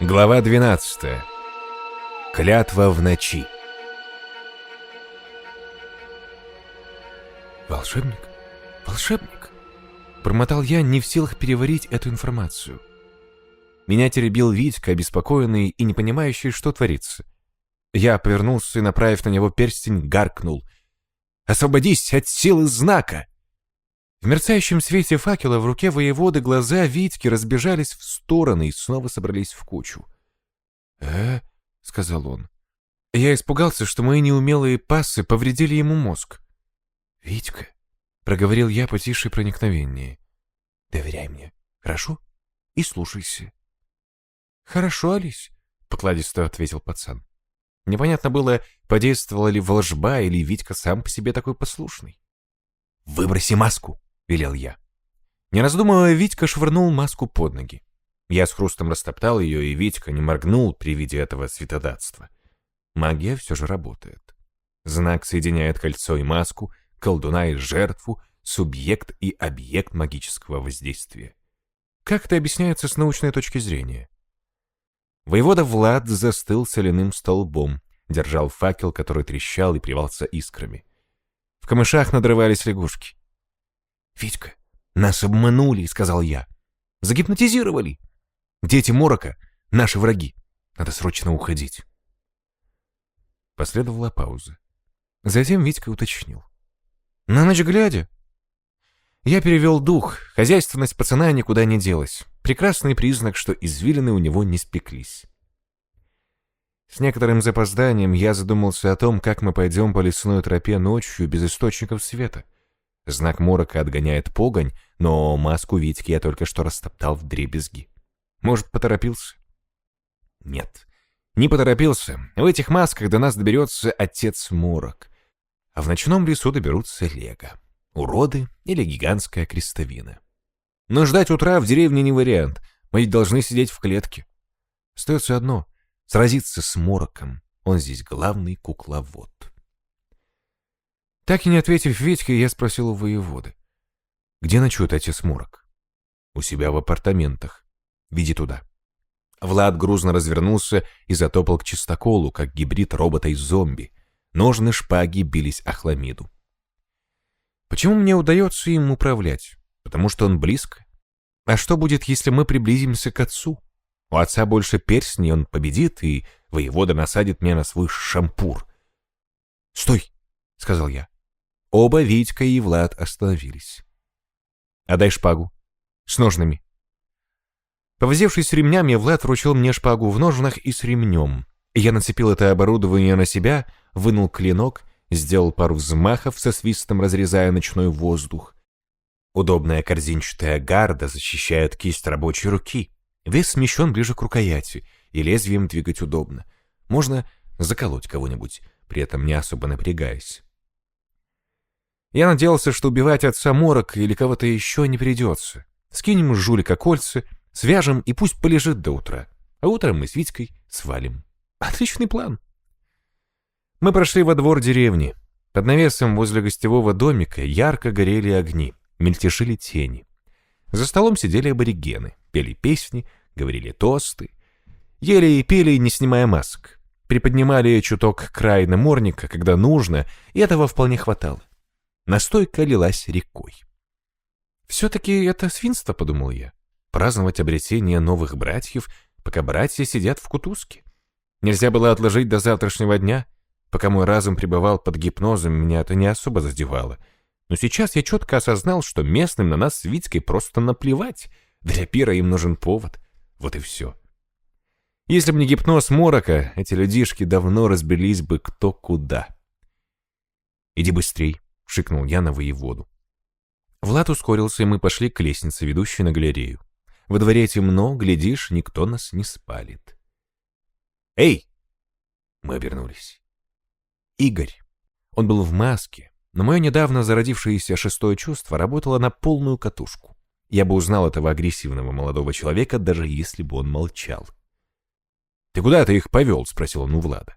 Глава 12. Клятва в ночи. «Волшебник? Волшебник?» Промотал я, не в силах переварить эту информацию. Меня теребил Витька, обеспокоенный и не понимающий, что творится. Я повернулся и, направив на него перстень, гаркнул. «Освободись от силы знака!» В мерцающем свете факела в руке воеводы глаза Витьки разбежались в стороны и снова собрались в кучу. «Э?» — сказал он. Я испугался, что мои неумелые пассы повредили ему мозг. «Витька», — проговорил я потише проникновение, — «доверяй мне, хорошо? И слушайся». «Хорошо, Алис», — покладисто ответил пацан. Непонятно было, подействовала ли волжба или Витька сам по себе такой послушный. «Выброси маску», — велел я. Не раздумывая, Витька швырнул маску под ноги. Я с хрустом растоптал ее, и Витька не моргнул при виде этого святодатства. Магия все же работает. Знак соединяет кольцо и маску, колдуна и жертву, субъект и объект магического воздействия. Как это объясняется с научной точки зрения? Воевода Влад застыл соляным столбом, держал факел, который трещал и плевался искрами. В камышах надрывались лягушки. «Витька, нас обманули», — сказал я. «Загипнотизировали. Дети Морока — наши враги. Надо срочно уходить». Последовала пауза. Затем Витька уточнил. «На ночь глядя?» Я перевел дух. Хозяйственность пацана никуда не делась. Прекрасный признак, что извилины у него не спеклись. С некоторым запозданием я задумался о том, как мы пойдем по лесной тропе ночью без источников света. Знак морока отгоняет погонь, но маску Витьки я только что растоптал в дребезги. Может, поторопился? Нет, не поторопился. В этих масках до нас доберется отец Морок. А в ночном лесу доберутся Лего. Уроды или гигантская крестовина. Но ждать утра в деревне не вариант. Мы ведь должны сидеть в клетке. Остается одно — сразиться с Мороком. Он здесь главный кукловод. Так и не ответив Витьке, я спросил у воеводы. «Где ночует отец Морок?» «У себя в апартаментах. Веди туда». Влад грузно развернулся и затопал к чистоколу, как гибрид робота и зомби. Ножны шпаги бились о хламиду. Почему мне удается им управлять? Потому что он близко. А что будет, если мы приблизимся к отцу? У отца больше перстней, он победит, и воевода насадит меня на свой шампур. «Стой!» — сказал я. Оба Витька и Влад остановились. «Отдай шпагу. С ножными». Повозившись ремнями, Влад вручил мне шпагу в ножнах и с ремнем. Я нацепил это оборудование на себя, вынул клинок, сделал пару взмахов со свистом, разрезая ночной воздух. Удобная корзинчатая гарда защищает кисть рабочей руки. Вес смещен ближе к рукояти, и лезвием двигать удобно. Можно заколоть кого-нибудь, при этом не особо напрягаясь. Я надеялся, что убивать отца Морок или кого-то еще не придется. Скинем жулика кольца, свяжем и пусть полежит до утра. А утром мы с Витькой свалим. Отличный план. Мы прошли во двор деревни. Под навесом возле гостевого домика ярко горели огни, мельтешили тени. За столом сидели аборигены, пели песни, говорили тосты. Ели и пели, не снимая масок. Приподнимали чуток край намордника, когда нужно, и этого вполне хватало. Настойка лилась рекой. «Все-таки это свинство», — подумал я. «Праздновать обретение новых братьев, пока братья сидят в кутузке. Нельзя было отложить до завтрашнего дня. Пока мой разум пребывал под гипнозом, меня это не особо задевало. Но сейчас я четко осознал, что местным на нас с Витькой просто наплевать. Для пира им нужен повод. Вот и все. Если бы не гипноз Морока, эти людишки давно разбились бы кто куда. «Иди быстрей», — шикнул я на воеводу. Влад ускорился, и мы пошли к лестнице, ведущей на галерею. Во дворе темно, глядишь, никто нас не спалит. «Эй!» Мы обернулись. Игорь. Он был в маске, но мое недавно зародившееся шестое чувство работало на полную катушку. Я бы узнал этого агрессивного молодого человека, даже если бы он молчал. «Ты куда ты их повел?» — спросил он у Влада.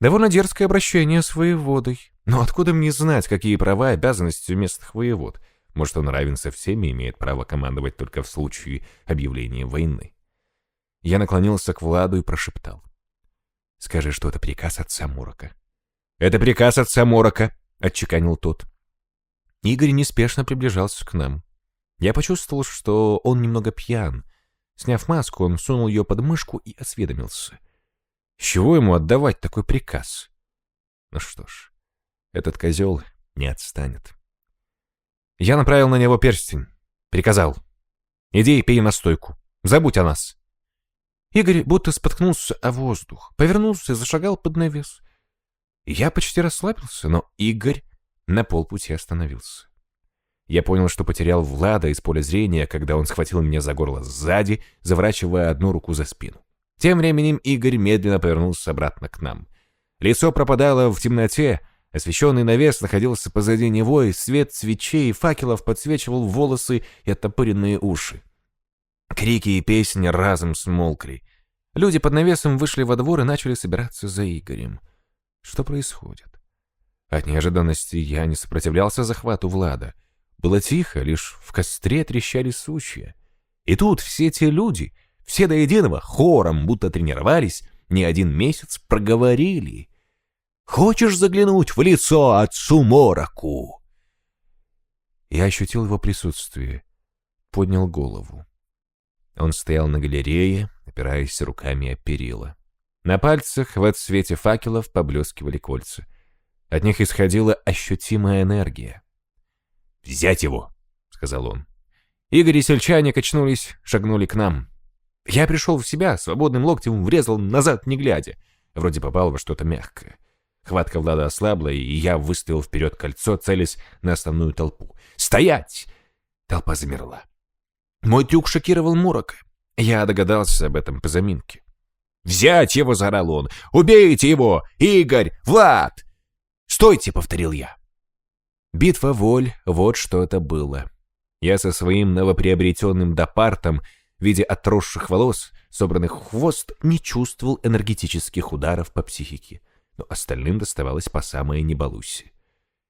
Довольно дерзкое обращение с воеводой. Но откуда мне знать, какие права и обязанности у местных воевод? Может, он равен со всеми и имеет право командовать только в случае объявления войны. Я наклонился к Владу и прошептал. «Скажи, что это приказ отца Морока». «Это приказ отца Морока», — отчеканил тот. Игорь неспешно приближался к нам. Я почувствовал, что он немного пьян. Сняв маску, он сунул ее под мышку и осведомился. Чего ему отдавать такой приказ? Ну что ж, этот козел не отстанет. Я направил на него перстень. Приказал. Иди и пей настойку. Забудь о нас. Игорь будто споткнулся о воздух, повернулся и зашагал под навес. Я почти расслабился, но Игорь на полпути остановился. Я понял, что потерял Влада из поля зрения, когда он схватил меня за горло сзади, заворачивая одну руку за спину. Тем временем Игорь медленно повернулся обратно к нам. Лицо пропадало в темноте, освещенный навес находился позади него, и свет свечей и факелов подсвечивал волосы и оттопыренные уши. Крики и песни разом смолкли. Люди под навесом вышли во двор и начали собираться за Игорем. Что происходит? От неожиданности я не сопротивлялся захвату Влада. Было тихо, лишь в костре трещали сучья. И тут все те люди, все до единого, хором, будто тренировались, не один месяц проговорили. «Хочешь заглянуть в лицо отцу Мороку?» Я ощутил его присутствие, поднял голову. Он стоял на галерее, опираясь руками о перила. На пальцах в отсвете факелов поблескивали кольца. От них исходила ощутимая энергия. «Взять его!» — сказал он. Игорь и сельчане качнулись, шагнули к нам. Я пришел в себя, свободным локтем врезал назад, не глядя. Вроде попал во что-то мягкое. Хватка Влада ослабла, и я выставил вперед кольцо, целясь на основную толпу. «Стоять!» Толпа замерла. Мой трюк шокировал Мурока. Я догадался об этом по заминке. «Взять его!» — заорал он. «Убейте его! Игорь! Влад!» «Стойте!» — повторил я. Битва воль — вот что это было. Я со своим новоприобретенным допартом виде отросших волос, собранных в хвост, не чувствовал энергетических ударов по психике, но остальным доставалось по самое не балуйся.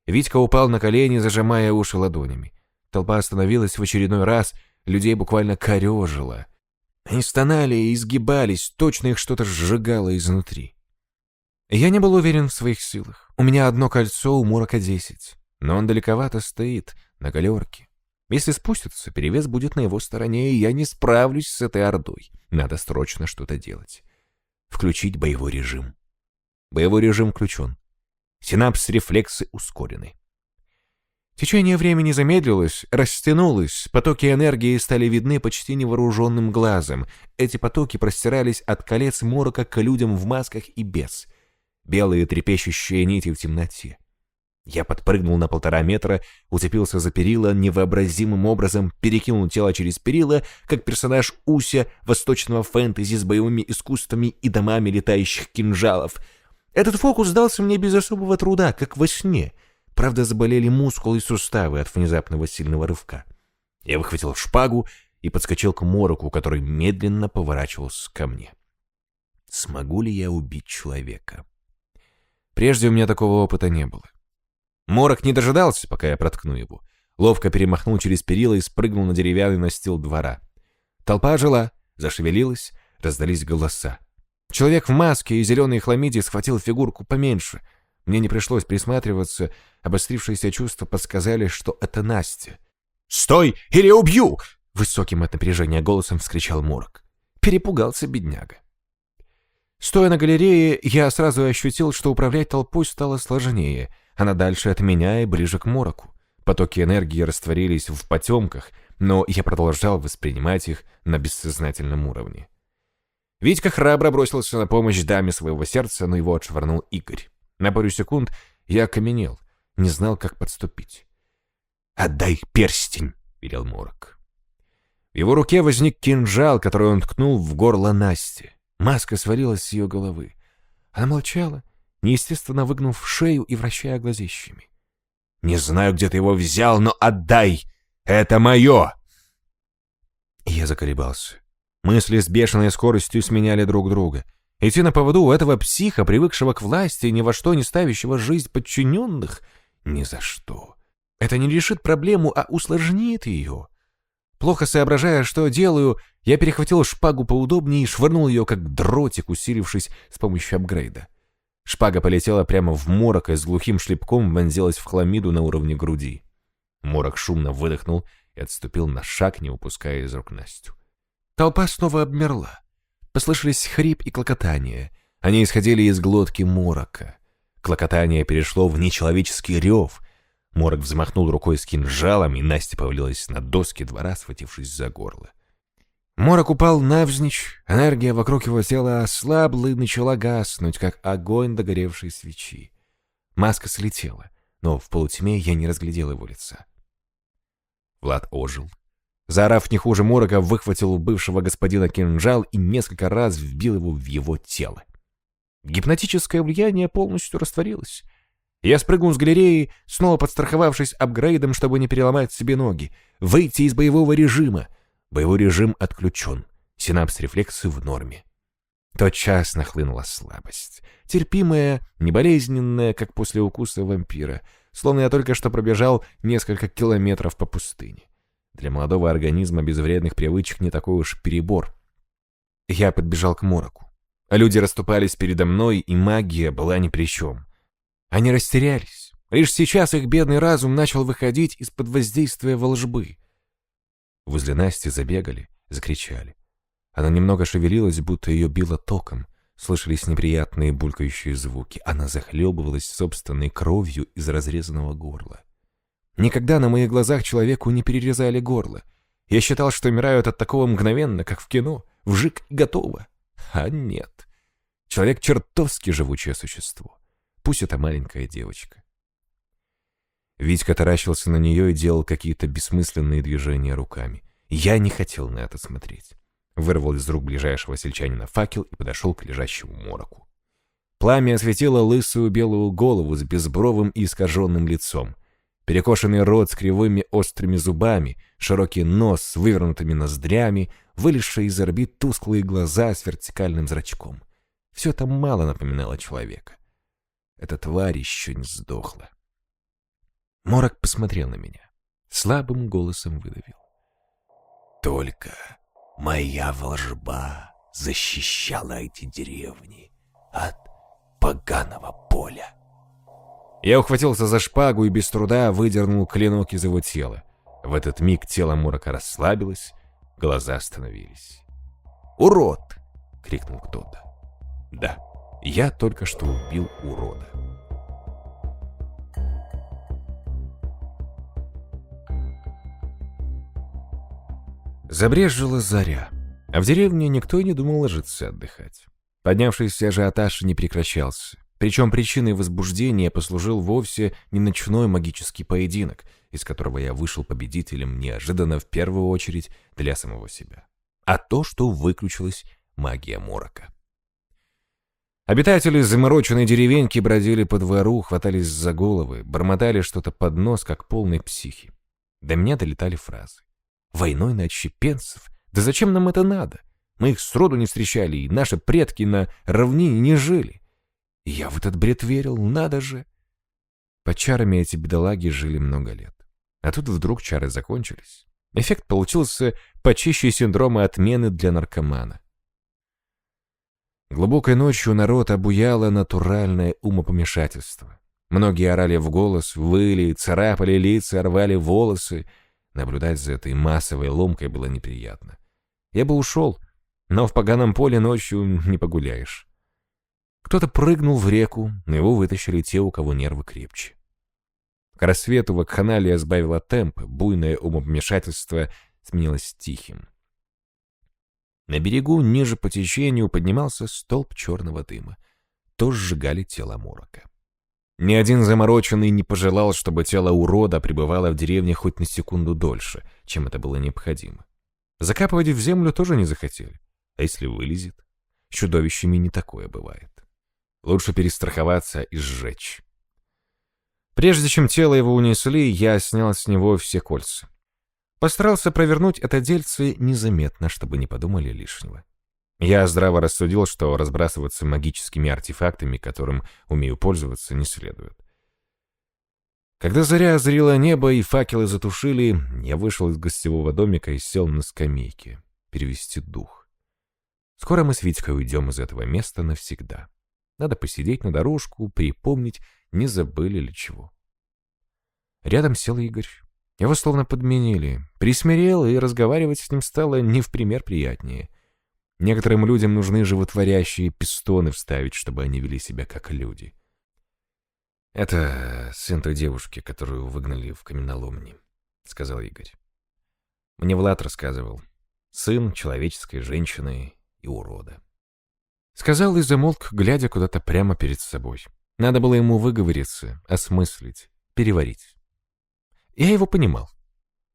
Витька упал на колени, зажимая уши ладонями. Толпа остановилась в очередной раз — людей буквально корежило. Они стонали и изгибались, точно их что-то сжигало изнутри. Я не был уверен в своих силах. У меня одно кольцо, у Мурака десять. Но он далековато стоит, на галерке. Если спустится, перевес будет на его стороне, и я не справлюсь с этой ордой. Надо срочно что-то делать. Включить боевой режим. Боевой режим включен. Синапс-рефлексы ускорены. Течение времени замедлилось, растянулось, потоки энергии стали видны почти невооруженным глазом. Эти потоки простирались от колец морока к людям в масках и без. Белые трепещущие нити в темноте. Я подпрыгнул на полтора метра, уцепился за перила, невообразимым образом перекинул тело через перила, как персонаж Уся восточного фэнтези с боевыми искусствами и домами летающих кинжалов. Этот фокус дался мне без особого труда, как во сне — Правда, заболели мускулы и суставы от внезапного сильного рывка. Я выхватил шпагу и подскочил к мороку, который медленно поворачивался ко мне. Смогу ли я убить человека? Прежде у меня такого опыта не было. Морок не дожидался, пока я проткну его. Ловко перемахнул через перила и спрыгнул на деревянный настил двора. Толпа жила, зашевелилась, раздались голоса. Человек в маске и зеленой хламиде схватил фигурку поменьше — мне не пришлось присматриваться, обострившиеся чувства подсказали, что это Настя. «Стой, или убью!» — высоким от напряжения голосом вскричал Морок. Перепугался бедняга. Стоя на галерее, я сразу ощутил, что управлять толпой стало сложнее. Она дальше от меня и ближе к Мороку. Потоки энергии растворились в потемках, но я продолжал воспринимать их на бессознательном уровне. Витька храбро бросился на помощь даме своего сердца, но его отшвырнул Игорь. На пару секунд я окаменел, не знал, как подступить. «Отдай перстень!» — велел Морок. В его руке возник кинжал, который он ткнул в горло Насти. Маска свалилась с ее головы. Она молчала, неестественно выгнув шею и вращая глазищами. «Не знаю, где ты его взял, но отдай! Это мое!» Я заколебался. Мысли с бешеной скоростью сменяли друг друга. Идти на поводу у этого психа, привыкшего к власти, ни во что не ставящего жизнь подчиненных, ни за что. Это не решит проблему, а усложнит ее. Плохо соображая, что делаю, я перехватил шпагу поудобнее и швырнул ее, как дротик, усилившись с помощью апгрейда. Шпага полетела прямо в морок и с глухим шлепком вонзилась в хламиду на уровне груди. Морок шумно выдохнул и отступил на шаг, не упуская из рук Настю. Толпа снова обмерла. Послышались хрип и клокотание. Они исходили из глотки морока. Клокотание перешло в нечеловеческий рев. Морок взмахнул рукой с кинжалом, и Настя повалилась на доски двора, схватившись за горло. Морок упал навзничь, энергия вокруг его тела ослабла и начала гаснуть, как огонь догоревшей свечи. Маска слетела, но в полутьме я не разглядел его лица. Влад ожил. Заорав не хуже Морока, выхватил у бывшего господина кинжал и несколько раз вбил его в его тело. Гипнотическое влияние полностью растворилось. Я спрыгнул с галереи, снова подстраховавшись апгрейдом, чтобы не переломать себе ноги, выйти из боевого режима. Боевой режим отключен, синапс-рефлексы в норме. Тотчас нахлынула слабость, терпимая, неболезненная, как после укуса вампира, словно я только что пробежал несколько километров по пустыне. Для молодого организма без вредных привычек не такой уж перебор. Я подбежал к мороку. Люди расступались передо мной, и магия была ни при чем. Они растерялись. Лишь сейчас их бедный разум начал выходить из-под воздействия волжбы. Возле Насти забегали, закричали. Она немного шевелилась, будто ее било током. Слышались неприятные булькающие звуки. Она захлебывалась собственной кровью из разрезанного горла. Никогда на моих глазах человеку не перерезали горло. Я считал, что умирают от такого мгновенно, как в кино. Вжик и готово. А нет. Человек чертовски живучее существо. Пусть это маленькая девочка. Витька таращился на нее и делал какие-то бессмысленные движения руками. Я не хотел на это смотреть. Вырвал из рук ближайшего сельчанина факел и подошел к лежащему мороку. Пламя осветило лысую белую голову с безбровым и искаженным лицом. Перекошенный рот с кривыми острыми зубами, широкий нос с вывернутыми ноздрями, вылезшие из орбит тусклые глаза с вертикальным зрачком. Все это мало напоминало человека. Эта тварь еще не сдохла. Морок посмотрел на меня. Слабым голосом выдавил. Только моя волжба защищала эти деревни от поганого поля. Я ухватился за шпагу и без труда выдернул клинок из его тела. В этот миг тело Мурака расслабилось, глаза остановились. «Урод!» — крикнул кто-то. «Да, я только что убил урода». Забрежила заря, а в деревне никто и не думал ложиться отдыхать. Поднявшийся ажиотаж не прекращался. Причем причиной возбуждения послужил вовсе не ночной магический поединок, из которого я вышел победителем неожиданно в первую очередь для самого себя, а то, что выключилась магия морока. Обитатели замороченной деревеньки бродили по двору, хватались за головы, бормотали что-то под нос, как полные психи. До меня долетали фразы. «Войной на отщепенцев? Да зачем нам это надо? Мы их сроду не встречали, и наши предки на равнине не жили. Я в этот бред верил, надо же. Под чарами эти бедолаги жили много лет. А тут вдруг чары закончились. Эффект получился почище синдрома отмены для наркомана. Глубокой ночью народ обуяло натуральное умопомешательство. Многие орали в голос, выли, царапали лица, рвали волосы. Наблюдать за этой массовой ломкой было неприятно. Я бы ушел, но в поганом поле ночью не погуляешь. Кто-то прыгнул в реку, но его вытащили те, у кого нервы крепче. К рассвету вакханалия сбавила темп, буйное умопомешательство сменилось тихим. На берегу, ниже по течению, поднимался столб черного дыма. То сжигали тело Морока. Ни один замороченный не пожелал, чтобы тело урода пребывало в деревне хоть на секунду дольше, чем это было необходимо. Закапывать в землю тоже не захотели. А если вылезет? С чудовищами не такое бывает. Лучше перестраховаться и сжечь. Прежде чем тело его унесли, я снял с него все кольца. Постарался провернуть это дельце незаметно, чтобы не подумали лишнего. Я здраво рассудил, что разбрасываться магическими артефактами, которым умею пользоваться, не следует. Когда заря озарила небо и факелы затушили, я вышел из гостевого домика и сел на скамейке, перевести дух. Скоро мы с Витькой уйдем из этого места навсегда. Надо посидеть на дорожку, припомнить, не забыли ли чего. Рядом сел Игорь. Его словно подменили. Присмирел, и разговаривать с ним стало не в пример приятнее. Некоторым людям нужны животворящие пистоны вставить, чтобы они вели себя как люди. — «Это сын той девушки, которую выгнали в каменоломни», — сказал Игорь. «Мне Влад рассказывал. Сын человеческой женщины и урода». Сказал и замолк, глядя куда-то прямо перед собой. Надо было ему выговориться, осмыслить, переварить. Я его понимал.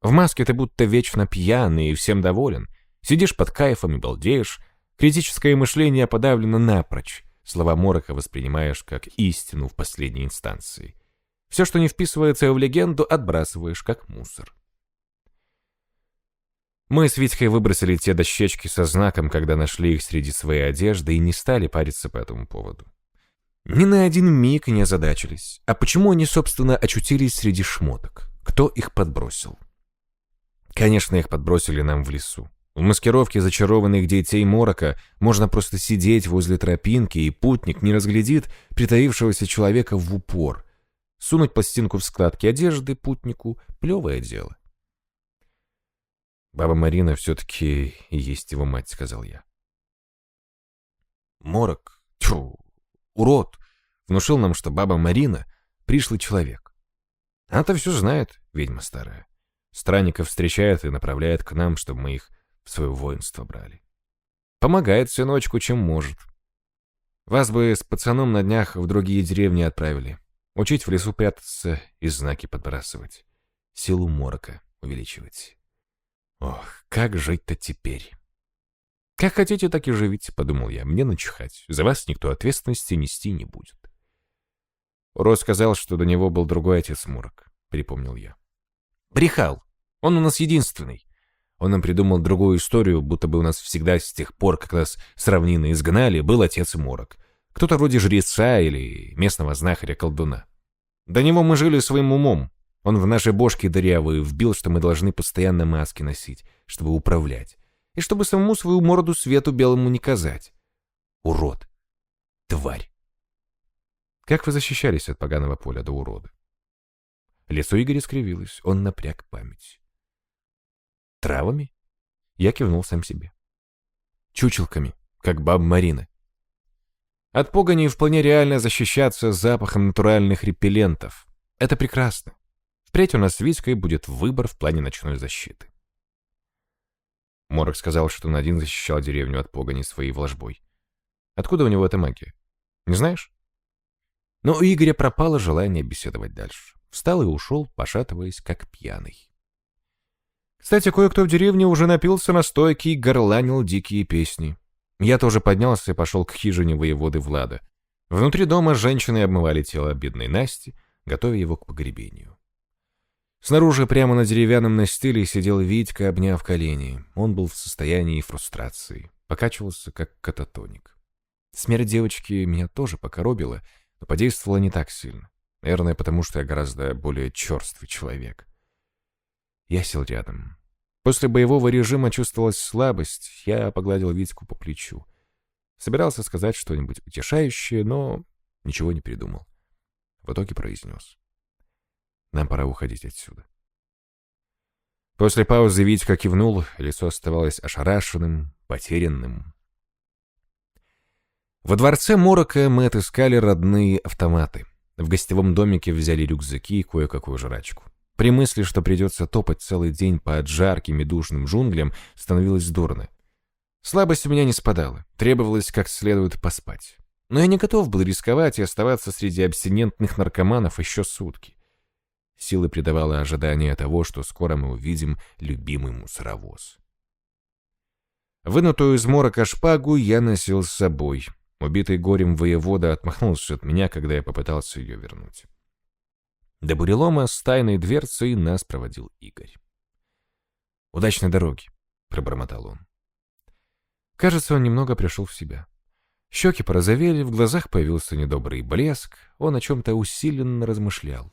В маске ты будто вечно пьяный и всем доволен. Сидишь под кайфом и балдеешь. Критическое мышление подавлено напрочь. Слова Морока воспринимаешь как истину в последней инстанции. Все, что не вписывается в легенду, отбрасываешь как мусор. Мы с Витькой выбросили те дощечки со знаком, когда нашли их среди своей одежды, и не стали париться по этому поводу. Ни на один миг не озадачились. А почему они, собственно, очутились среди шмоток? Кто их подбросил? Конечно, их подбросили нам в лесу. В маскировке зачарованных детей Морока можно просто сидеть возле тропинки, и путник не разглядит притаившегося человека в упор. Сунуть пластинку в складки одежды путнику — плевое дело. «Баба Марина все-таки есть его мать», — сказал я. Морок, тьфу, урод, внушил нам, что баба Марина — пришлый человек. Она-то все знает, ведьма старая. Странников встречает и направляет к нам, чтобы мы их в свое воинство брали. Помогает сыночку, чем может. Вас бы с пацаном на днях в другие деревни отправили. Учить в лесу прятаться и знаки подбрасывать. Силу морока увеличивать. Ох, как жить-то теперь? Как хотите, так и живите, подумал я. Мне начихать. За вас никто ответственности нести не будет. Рос сказал, что до него был другой отец Мурок, припомнил я. Брехал. Он у нас единственный. Он нам придумал другую историю, будто бы у нас всегда с тех пор, как нас с равнины изгнали, был отец Морок. Кто-то вроде жреца или местного знахаря-колдуна. До него мы жили своим умом. Он в нашей бошке дырявые вбил, что мы должны постоянно маски носить, чтобы управлять. И чтобы самому свою морду свету белому не казать. Урод. Тварь. Как вы защищались от поганого поля до урода? Лицо Игоря скривилось, он напряг память. Травами? Я кивнул сам себе. Чучелками, как баб Марина. От погони вполне реально защищаться запахом натуральных репеллентов. Это прекрасно. Впредь у нас с Витькой будет выбор в плане ночной защиты. Морок сказал, что Надин защищал деревню от погони своей вложбой. Откуда у него эта магия? Не знаешь? Но у Игоря пропало желание беседовать дальше. Встал и ушел, пошатываясь, как пьяный. Кстати, кое-кто в деревне уже напился на стойке и горланил дикие песни. Я тоже поднялся и пошел к хижине воеводы Влада. Внутри дома женщины обмывали тело бедной Насти, готовя его к погребению. Снаружи, прямо на деревянном настиле, сидел Витька, обняв колени. Он был в состоянии фрустрации, покачивался, как кататоник. Смерть девочки меня тоже покоробила, но подействовала не так сильно. Наверное, потому что я гораздо более черствый человек. Я сел рядом. После боевого режима чувствовалась слабость, я погладил Витьку по плечу. Собирался сказать что-нибудь утешающее, но ничего не придумал. В итоге произнес. Нам пора уходить отсюда. После паузы Витька кивнул, лицо оставалось ошарашенным, потерянным. Во дворце Морока мы отыскали родные автоматы. В гостевом домике взяли рюкзаки и кое-какую жрачку. При мысли, что придется топать целый день по жарким и душным джунглям, становилось дурно. Слабость у меня не спадала, требовалось как следует поспать. Но я не готов был рисковать и оставаться среди абстинентных наркоманов еще сутки. Силы придавало ожидание того, что скоро мы увидим любимый мусоровоз. Вынутую из морока шпагу я носил с собой. Убитый горем воевода отмахнулся от меня, когда я попытался ее вернуть. До бурелома с тайной дверцей нас проводил Игорь. «Удачной дороги», — пробормотал он. Кажется, он немного пришел в себя. Щеки порозовели, в глазах появился недобрый блеск, он о чем-то усиленно размышлял.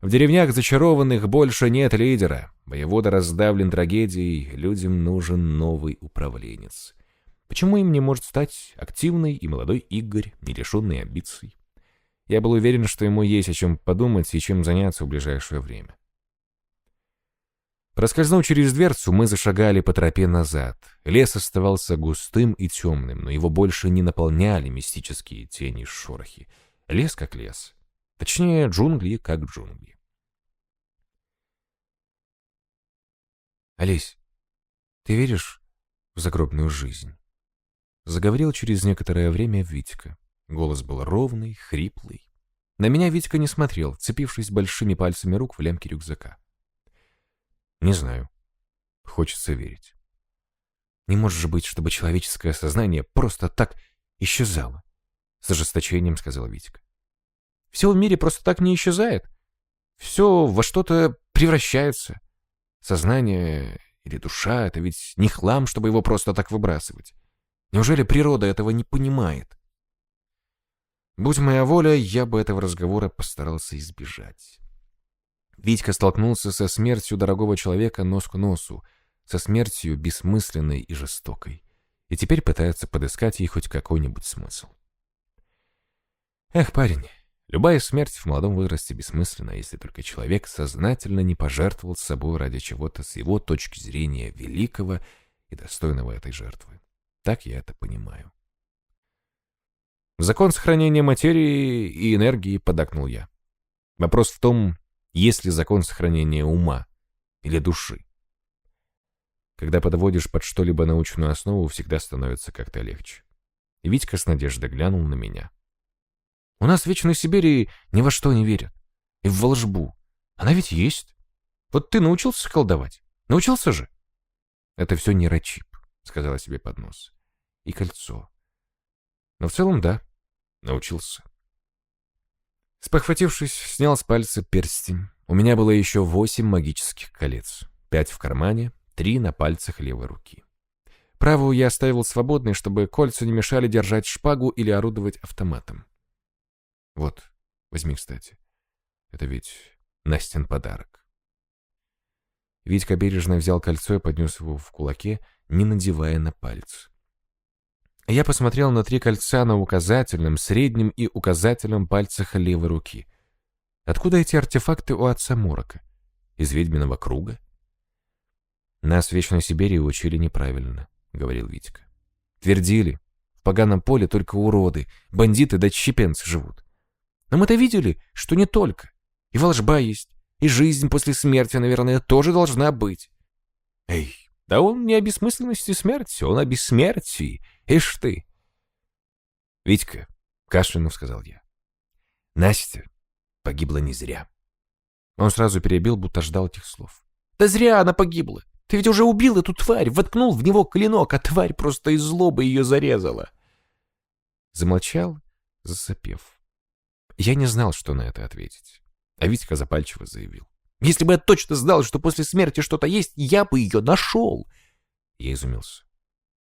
В деревнях зачарованных больше нет лидера. Воевода раздавлен трагедией, людям нужен новый управленец. Почему им не может стать активный и молодой Игорь, не лишенный амбиций? Я был уверен, что ему есть о чем подумать и чем заняться в ближайшее время. Проскользнув через дверцу, мы зашагали по тропе назад. Лес оставался густым и темным, но его больше не наполняли мистические тени и шорохи. Лес как лес. Точнее, джунгли как джунгли. «Олесь, ты веришь в загробную жизнь?» Заговорил через некоторое время Витька. Голос был ровный, хриплый. На меня Витька не смотрел, цепившись большими пальцами рук в лямки рюкзака. Не знаю. Хочется верить. Не может же быть, чтобы человеческое сознание просто так исчезало. С ожесточением сказал Витька. Все в мире просто так не исчезает. Все во что-то превращается. Сознание или душа — это ведь не хлам, чтобы его просто так выбрасывать. Неужели природа этого не понимает? Будь моя воля, я бы этого разговора постарался избежать. Витька столкнулся со смертью дорогого человека нос к носу, со смертью бессмысленной и жестокой, и теперь пытается подыскать ей хоть какой-нибудь смысл. Эх, парень, любая смерть в молодом возрасте бессмысленна, если только человек сознательно не пожертвовал собой ради чего-то с его точки зрения великого и достойного этой жертвы. Так я это понимаю. Закон сохранения материи и энергии подокнул я. Вопрос в том, есть ли закон сохранения ума или души. Когда подводишь под что-либо научную основу, всегда становится как-то легче. И Витька с надеждой глянул на меня. У нас в Вечной Сибири ни во что не верят. И в волжбу. Она ведь есть. Вот ты научился колдовать? Научился же? Это все нейрочип, сказала себе под нос. И кольцо. Но в целом, да, научился. Спохватившись, снял с пальца перстень. У меня было еще восемь магических колец. Пять в кармане, три на пальцах левой руки. Правую я оставил свободной, чтобы кольца не мешали держать шпагу или орудовать автоматом. Вот, возьми, кстати. Это ведь Настин подарок. Витька бережно взял кольцо и поднес его в кулаке, не надевая на палец. Я посмотрел на три кольца на указательном, среднем и указательном пальцах левой руки. Откуда эти артефакты у отца Морока? Из ведьминого круга? Нас в Вечной Сибири учили неправильно, говорил Витька. Твердили, в поганом поле только уроды, бандиты да щепенцы живут. Но мы-то видели, что не только. И волжба есть, и жизнь после смерти, наверное, тоже должна быть. Эй, да он не о бессмысленности смерти, он о бессмертии, Ишь ты!» «Витька», — кашлянув сказал я, — «Настя погибла не зря». Он сразу перебил, будто ждал этих слов. «Да зря она погибла! Ты ведь уже убил эту тварь, воткнул в него клинок, а тварь просто из злобы ее зарезала!» Замолчал, засопев. Я не знал, что на это ответить. А Витька запальчиво заявил. «Если бы я точно знал, что после смерти что-то есть, я бы ее нашел!» Я изумился.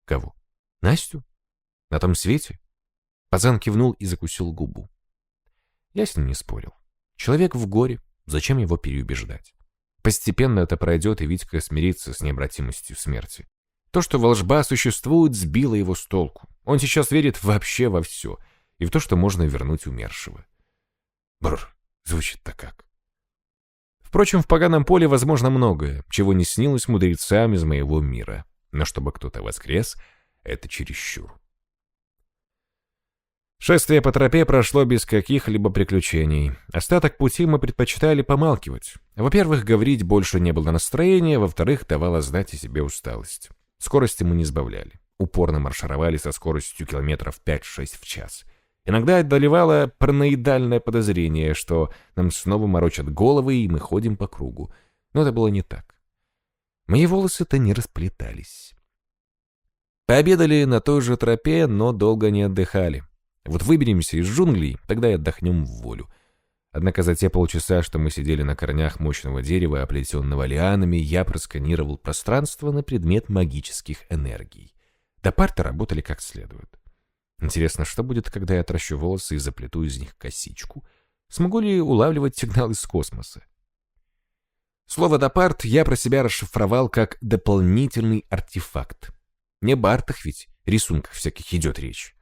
«Кого?» Настю? На том свете? Пацан кивнул и закусил губу. Я с ним не спорил. Человек в горе, зачем его переубеждать? Постепенно это пройдет, и Витька смирится с необратимостью смерти. То, что волжба существует, сбило его с толку. Он сейчас верит вообще во все, и в то, что можно вернуть умершего. Бррр, звучит-то как. Впрочем, в поганом поле возможно многое, чего не снилось мудрецам из моего мира. Но чтобы кто-то воскрес — это чересчур. Шествие по тропе прошло без каких-либо приключений. Остаток пути мы предпочитали помалкивать. Во-первых, говорить больше не было настроения, во-вторых, давала знать о себе усталость. Скорости мы не сбавляли. Упорно маршировали со скоростью километров 5-6 в час. Иногда одолевало параноидальное подозрение, что нам снова морочат головы, и мы ходим по кругу. Но это было не так. Мои волосы-то не расплетались. Пообедали на той же тропе, но долго не отдыхали. Вот выберемся из джунглей, тогда и отдохнем в волю. Однако за те полчаса, что мы сидели на корнях мощного дерева, оплетенного лианами, я просканировал пространство на предмет магических энергий. До парты работали как следует. Интересно, что будет, когда я отращу волосы и заплету из них косичку? Смогу ли улавливать сигнал из космоса? Слово «допарт» я про себя расшифровал как дополнительный артефакт. Не бартах ведь, рисунках всяких идет речь.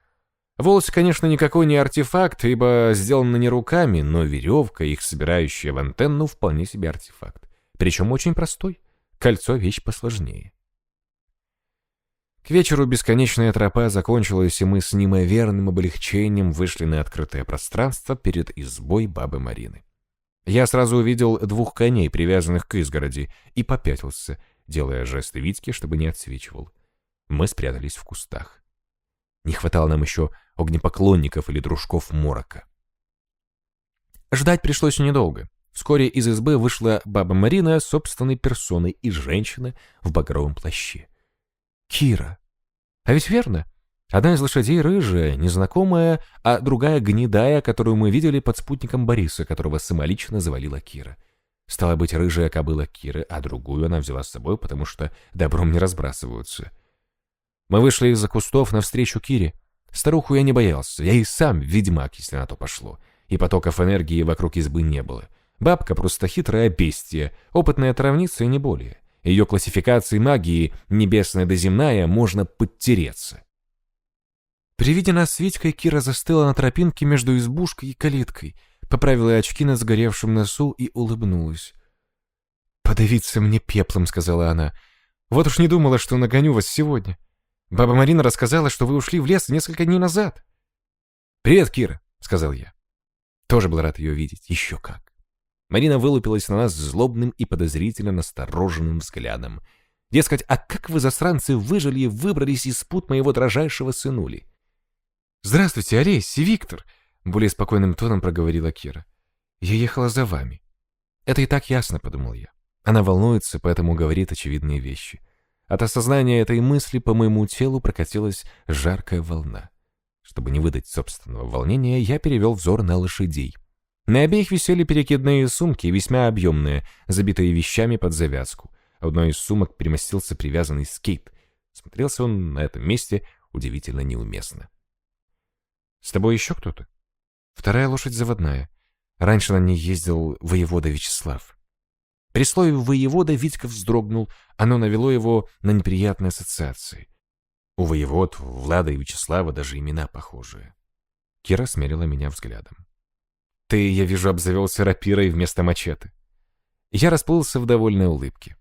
Волосы, конечно, никакой не артефакт, ибо сделаны не руками, но веревка, их собирающая в антенну, вполне себе артефакт. Причем очень простой. Кольцо — вещь посложнее. К вечеру бесконечная тропа закончилась, и мы с неимоверным облегчением вышли на открытое пространство перед избой бабы Марины. Я сразу увидел двух коней, привязанных к изгороди, и попятился, делая жесты Витьке, чтобы не отсвечивал. Мы спрятались в кустах. Не хватало нам еще огнепоклонников или дружков морока. Ждать пришлось недолго. Вскоре из избы вышла баба Марина собственной персоной и женщина в багровом плаще. Кира. А ведь верно. Одна из лошадей рыжая, незнакомая, а другая гнедая, которую мы видели под спутником Бориса, которого самолично завалила Кира. Стала быть, рыжая кобыла Киры, а другую она взяла с собой, потому что добром не разбрасываются. Мы вышли из-за кустов навстречу Кире. Старуху я не боялся, я и сам ведьмак, если на то пошло. И потоков энергии вокруг избы не было. Бабка просто хитрая бестия, опытная травница и не более. Ее классификации магии, небесная да земная, можно подтереться. При виде нас с Витькой Кира застыла на тропинке между избушкой и калиткой, поправила очки на сгоревшем носу и улыбнулась. «Подавиться мне пеплом», — сказала она. «Вот уж не думала, что нагоню вас сегодня. Баба Марина рассказала, что вы ушли в лес несколько дней назад». «Привет, Кира», — сказал я. Тоже был рад ее видеть, еще как. Марина вылупилась на нас злобным и подозрительно настороженным взглядом. Дескать, а как вы, засранцы, выжили и выбрались из пут моего дрожайшего сынули? «Здравствуйте, Олесь и Виктор», — более спокойным тоном проговорила Кира. «Я ехала за вами». «Это и так ясно», — подумал я. Она волнуется, поэтому говорит очевидные вещи. От осознания этой мысли по моему телу прокатилась жаркая волна. Чтобы не выдать собственного волнения, я перевел взор на лошадей — на обеих висели перекидные сумки, весьма объемные, забитые вещами под завязку. Одной из сумок примостился привязанный скейт. Смотрелся он на этом месте удивительно неуместно. «С тобой еще кто-то?» «Вторая лошадь заводная. Раньше на ней ездил воевода Вячеслав». При слове «воевода» Витька вздрогнул, оно навело его на неприятные ассоциации. У воевод, Влада и Вячеслава даже имена похожие. Кира смерила меня взглядом. Ты, я вижу, обзавелся рапирой вместо мачете. Я расплылся в довольной улыбке.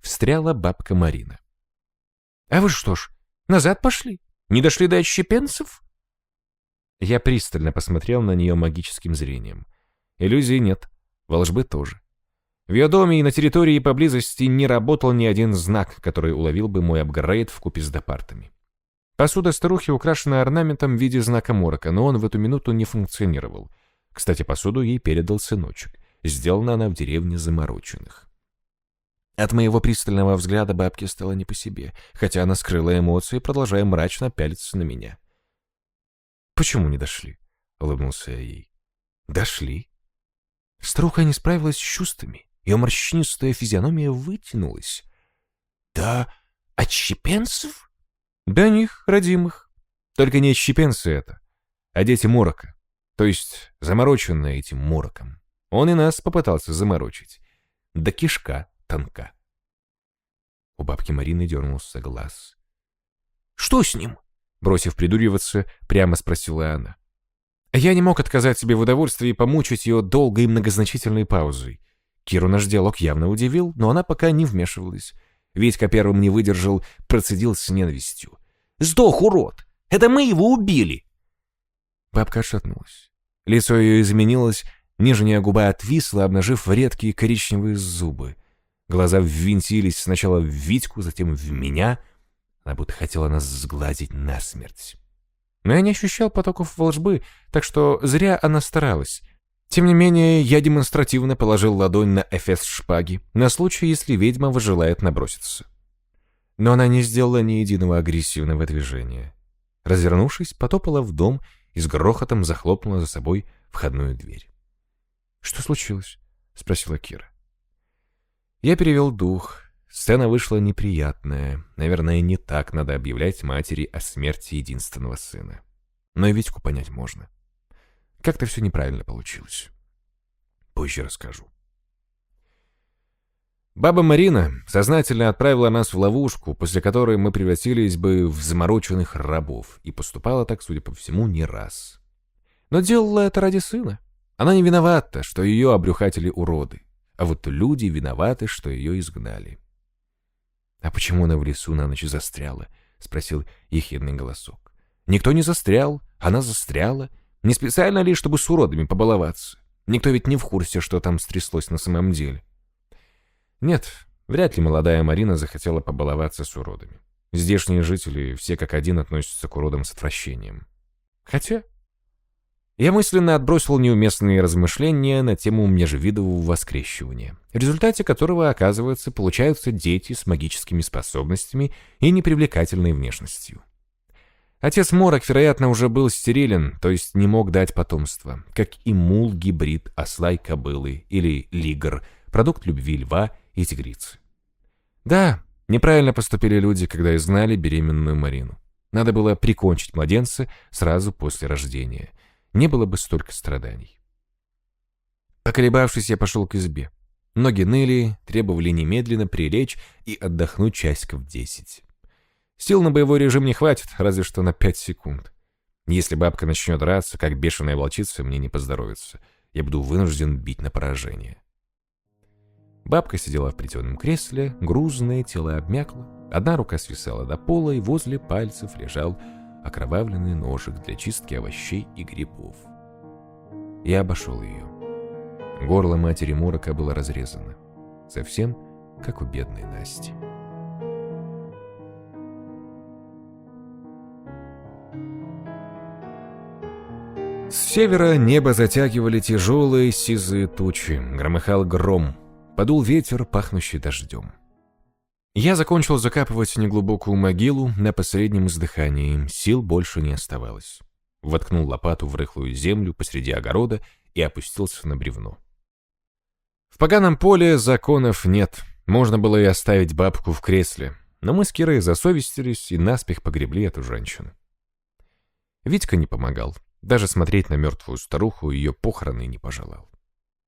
Встряла бабка Марина. А вы что ж, назад пошли? Не дошли до отщепенцев? Я пристально посмотрел на нее магическим зрением. Иллюзий нет, волжбы тоже. В ее доме и на территории поблизости не работал ни один знак, который уловил бы мой апгрейд купе с допартами. Посуда старухи украшена орнаментом в виде знака морока, но он в эту минуту не функционировал — кстати, посуду ей передал сыночек. Сделана она в деревне Замороченных. От моего пристального взгляда бабке стало не по себе, хотя она скрыла эмоции, продолжая мрачно пялиться на меня. «Почему не дошли?» — улыбнулся я ей. «Дошли». Старуха не справилась с чувствами. Ее морщинистая физиономия вытянулась. «Да отщепенцев?» «Да них, родимых. Только не отщепенцы это, а дети Морока. То есть замороченная этим мороком. Он и нас попытался заморочить. Да кишка тонка. У бабки Марины дернулся глаз. «Что с ним?» Бросив придуриваться, прямо спросила она. Я не мог отказать себе в удовольствии помучить ее долгой и многозначительной паузой. Киру наш диалог явно удивил, но она пока не вмешивалась. Витька первым не выдержал, процедил с ненавистью. «Сдох, урод! Это мы его убили!» Бабка отшатнулась. Лицо ее изменилось, нижняя губа отвисла, обнажив редкие коричневые зубы. Глаза ввинтились сначала в Витьку, затем в меня. Она будто хотела нас сгладить насмерть. Но я не ощущал потоков волжбы, так что зря она старалась. Тем не менее, я демонстративно положил ладонь на эфес шпаги, на случай, если ведьма выжелает наброситься. Но она не сделала ни единого агрессивного движения. Развернувшись, потопала в дом и с грохотом захлопнула за собой входную дверь. «Что случилось?» — спросила Кира. Я перевел дух. Сцена вышла неприятная. Наверное, не так надо объявлять матери о смерти единственного сына. Но и Витьку понять можно. Как-то все неправильно получилось. Позже расскажу. Баба Марина сознательно отправила нас в ловушку, после которой мы превратились бы в замороченных рабов, и поступала так, судя по всему, не раз. Но делала это ради сына. Она не виновата, что ее обрюхатили уроды, а вот люди виноваты, что ее изгнали. «А почему она в лесу на ночь застряла?» — спросил ехидный голосок. «Никто не застрял, она застряла. Не специально ли, чтобы с уродами побаловаться? Никто ведь не в курсе, что там стряслось на самом деле». Нет, вряд ли молодая Марина захотела побаловаться с уродами. Здешние жители все как один относятся к уродам с отвращением. Хотя... Я мысленно отбросил неуместные размышления на тему межвидового воскрещивания, в результате которого, оказывается, получаются дети с магическими способностями и непривлекательной внешностью. Отец Морок, вероятно, уже был стерилен, то есть не мог дать потомство, как и мул-гибрид осла и кобылы или лигр, продукт любви льва и тигрицы. Да, неправильно поступили люди, когда изгнали беременную Марину. Надо было прикончить младенца сразу после рождения. Не было бы столько страданий. Поколебавшись, я пошел к избе. Ноги ныли, требовали немедленно прилечь и отдохнуть часиков десять. Сил на боевой режим не хватит, разве что на пять секунд. Если бабка начнет драться, как бешеная волчица, мне не поздоровится. Я буду вынужден бить на поражение. Бабка сидела в плетеном кресле, грузное тело обмякло, одна рука свисала до пола, и возле пальцев лежал окровавленный ножик для чистки овощей и грибов. Я обошел ее. Горло матери Морока было разрезано, совсем как у бедной Насти. С севера небо затягивали тяжелые сизые тучи, громыхал гром, Подул ветер, пахнущий дождем. Я закончил закапывать неглубокую могилу на последнем издыхании, сил больше не оставалось. Воткнул лопату в рыхлую землю посреди огорода и опустился на бревно. В поганом поле законов нет, можно было и оставить бабку в кресле, но мы с Кирой засовестились и наспех погребли эту женщину. Витька не помогал, даже смотреть на мертвую старуху ее похороны не пожелал.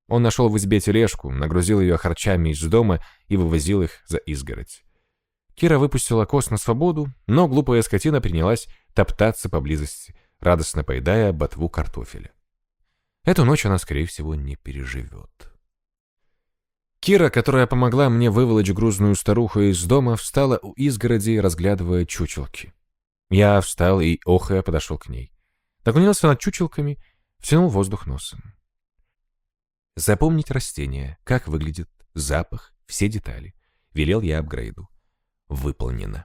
Он нашел в избе тележку, нагрузил ее харчами из дома и вывозил их за изгородь. Кира выпустила коз на свободу, но глупая скотина принялась топтаться поблизости, радостно поедая ботву картофеля. Эту ночь она, скорее всего, не переживет. Кира, которая помогла мне выволочь грузную старуху из дома, встала у изгороди, разглядывая чучелки. Я встал и, охая, подошел к ней. Наклонился над чучелками, втянул воздух носом. Запомнить растение, как выглядит, запах, все детали. Велел я апгрейду. Выполнено.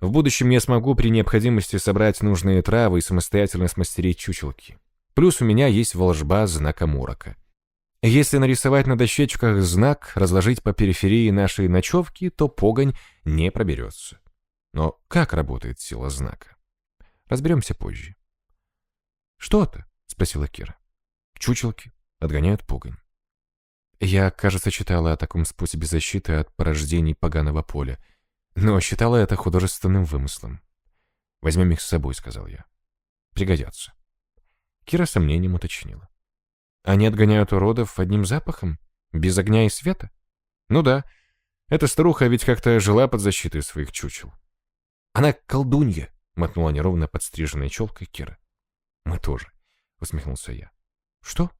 В будущем я смогу при необходимости собрать нужные травы и самостоятельно смастерить чучелки. Плюс у меня есть волжба знака Мурока. Если нарисовать на дощечках знак, разложить по периферии нашей ночевки, то погонь не проберется. Но как работает сила знака? Разберемся позже. «Что это?» — спросила Кира. «Чучелки отгоняют погонь. Я, кажется, читала о таком способе защиты от порождений поганого поля, но считала это художественным вымыслом. «Возьмем их с собой», — сказал я. «Пригодятся». Кира сомнением уточнила. «Они отгоняют уродов одним запахом? Без огня и света?» «Ну да. Эта старуха ведь как-то жила под защитой своих чучел». «Она колдунья», — мотнула неровно подстриженной челкой Кира. «Мы тоже», — усмехнулся я. «Что?»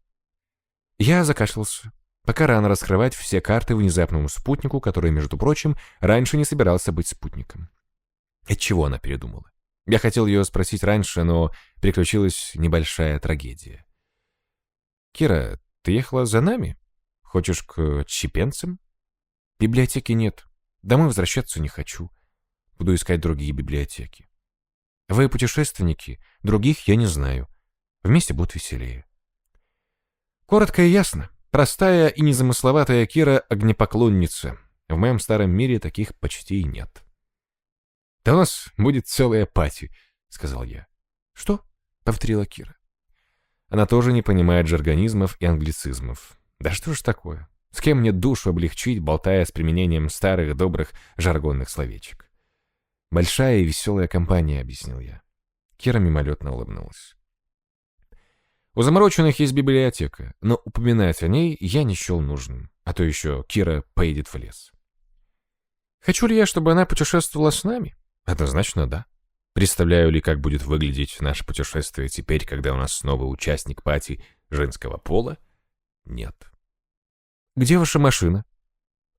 Я закашлялся. Пока рано раскрывать все карты внезапному спутнику, который, между прочим, раньше не собирался быть спутником. Отчего она передумала? Я хотел ее спросить раньше, но приключилась небольшая трагедия. «Кира, ты ехала за нами? Хочешь к чепенцам?» «Библиотеки нет. Домой возвращаться не хочу. Буду искать другие библиотеки. Вы путешественники, других я не знаю. Вместе будет веселее». Коротко и ясно. Простая и незамысловатая Кира — огнепоклонница. В моем старом мире таких почти и нет. «Да у нас будет целая пати», — сказал я. «Что?» — повторила Кира. Она тоже не понимает жаргонизмов и англицизмов. Да что ж такое? С кем мне душу облегчить, болтая с применением старых добрых жаргонных словечек? Большая и веселая компания, объяснил я. Кира мимолетно улыбнулась. У замороченных есть библиотека, но упоминать о ней я не счел нужным, а то еще Кира поедет в лес. Хочу ли я, чтобы она путешествовала с нами? Однозначно да. Представляю ли, как будет выглядеть наше путешествие теперь, когда у нас снова участник пати женского пола? Нет. «Где ваша машина?»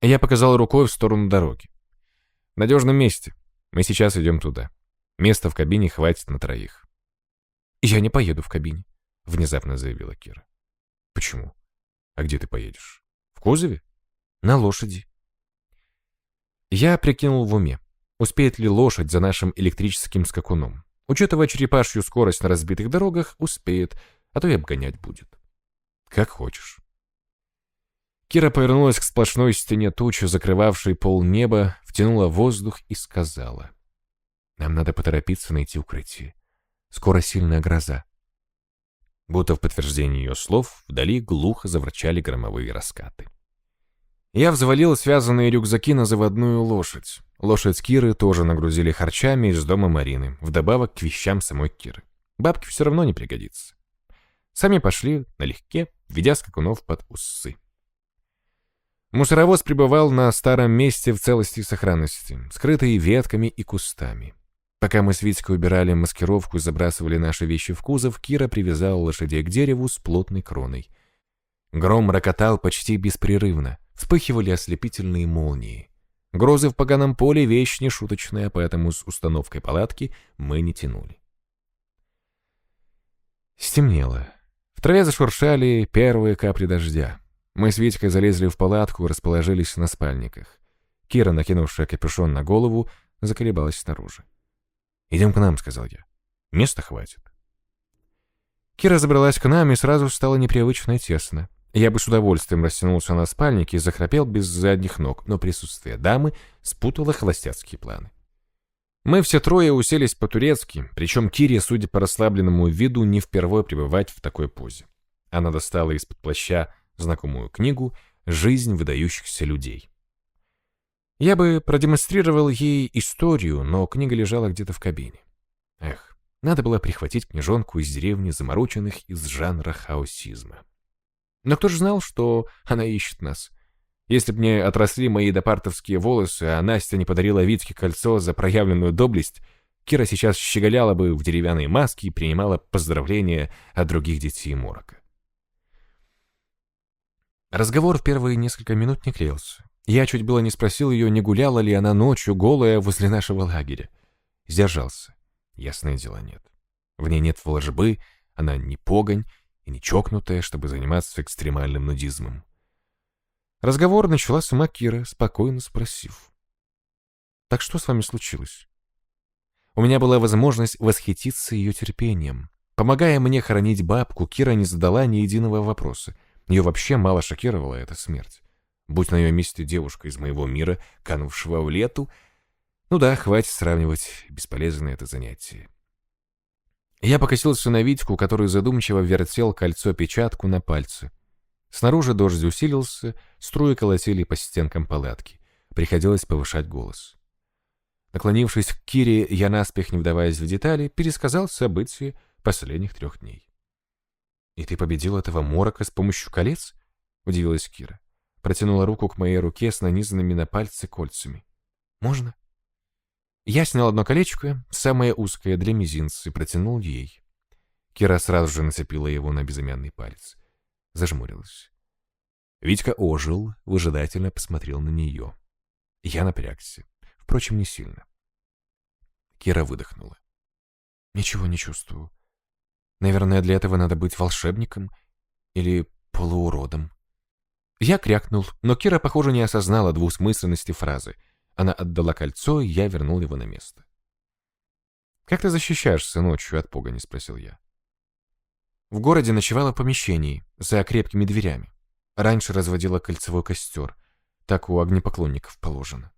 Я показал рукой в сторону дороги. «В надежном месте. Мы сейчас идем туда. Места в кабине хватит на троих». «Я не поеду в кабине», — внезапно заявила Кира. «Почему? А где ты поедешь? В кузове? На лошади». Я прикинул в уме, успеет ли лошадь за нашим электрическим скакуном. Учитывая черепашью скорость на разбитых дорогах, успеет, а то и обгонять будет. Как хочешь. Кира повернулась к сплошной стене тучи, закрывавшей пол неба, втянула воздух и сказала. «Нам надо поторопиться найти укрытие. Скоро сильная гроза». Будто в подтверждение ее слов, вдали глухо заворчали громовые раскаты. Я взвалил связанные рюкзаки на заводную лошадь. Лошадь Киры тоже нагрузили харчами из дома Марины, вдобавок к вещам самой Киры. Бабке все равно не пригодится. Сами пошли налегке, ведя скакунов под усы. Мусоровоз пребывал на старом месте в целости и сохранности, скрытый ветками и кустами. Пока мы с Витькой убирали маскировку и забрасывали наши вещи в кузов, Кира привязала лошадей к дереву с плотной кроной. Гром рокотал почти беспрерывно, вспыхивали ослепительные молнии. Грозы в поганом поле — вещь нешуточная, поэтому с установкой палатки мы не тянули. Стемнело. В траве зашуршали первые капли дождя. Мы с Витькой залезли в палатку и расположились на спальниках. Кира, накинувшая капюшон на голову, заколебалась снаружи. «Идем к нам», — сказал я. «Места хватит». Кира забралась к нам, и сразу стало непривычно тесно. Я бы с удовольствием растянулся на спальнике и захрапел без задних ног, но присутствие дамы спутало холостяцкие планы. Мы все трое уселись по-турецки, причем Кире, судя по расслабленному виду, не впервые пребывать в такой позе. Она достала из-под плаща знакомую книгу «Жизнь выдающихся людей». Я бы продемонстрировал ей историю, но книга лежала где-то в кабине. Эх, надо было прихватить книжонку из деревни замороченных из жанра хаосизма. Но кто же знал, что она ищет нас? Если б мне отросли мои допартовские волосы, а Настя не подарила Витке кольцо за проявленную доблесть, Кира сейчас щеголяла бы в деревянной маске и принимала поздравления от других детей Морока. Разговор в первые несколько минут не клеился. Я чуть было не спросил ее, не гуляла ли она ночью голая возле нашего лагеря. Сдержался. Ясное дело, нет. В ней нет волжбы, она не погонь и не чокнутая, чтобы заниматься экстремальным нудизмом. Разговор начала сама Кира, спокойно спросив. «Так что с вами случилось?» У меня была возможность восхититься ее терпением. Помогая мне хоронить бабку, Кира не задала ни единого вопроса. Ее вообще мало шокировала эта смерть. Будь на ее месте девушка из моего мира, канувшего в лету, ну да, хватит сравнивать, бесполезное это занятие. Я покосился на Витьку, который задумчиво вертел кольцо-печатку на пальце. Снаружи дождь усилился, струи колотили по стенкам палатки. Приходилось повышать голос. Наклонившись к Кире, я наспех, не вдаваясь в детали, пересказал события последних трех дней. «И ты победил этого морока с помощью колец?» — удивилась Кира. Протянула руку к моей руке с нанизанными на пальцы кольцами. «Можно?» Я снял одно колечко, самое узкое для мизинца, и протянул ей. Кира сразу же нацепила его на безымянный палец. Зажмурилась. Витька ожил, выжидательно посмотрел на нее. Я напрягся. Впрочем, не сильно. Кира выдохнула. «Ничего не чувствую. Наверное, для этого надо быть волшебником или полууродом. Я крякнул, но Кира, похоже, не осознала двусмысленности фразы. Она отдала кольцо, и я вернул его на место. «Как ты защищаешься ночью от погони?» — спросил я. В городе ночевала в помещении, за крепкими дверями. Раньше разводила кольцевой костер. Так у огнепоклонников положено.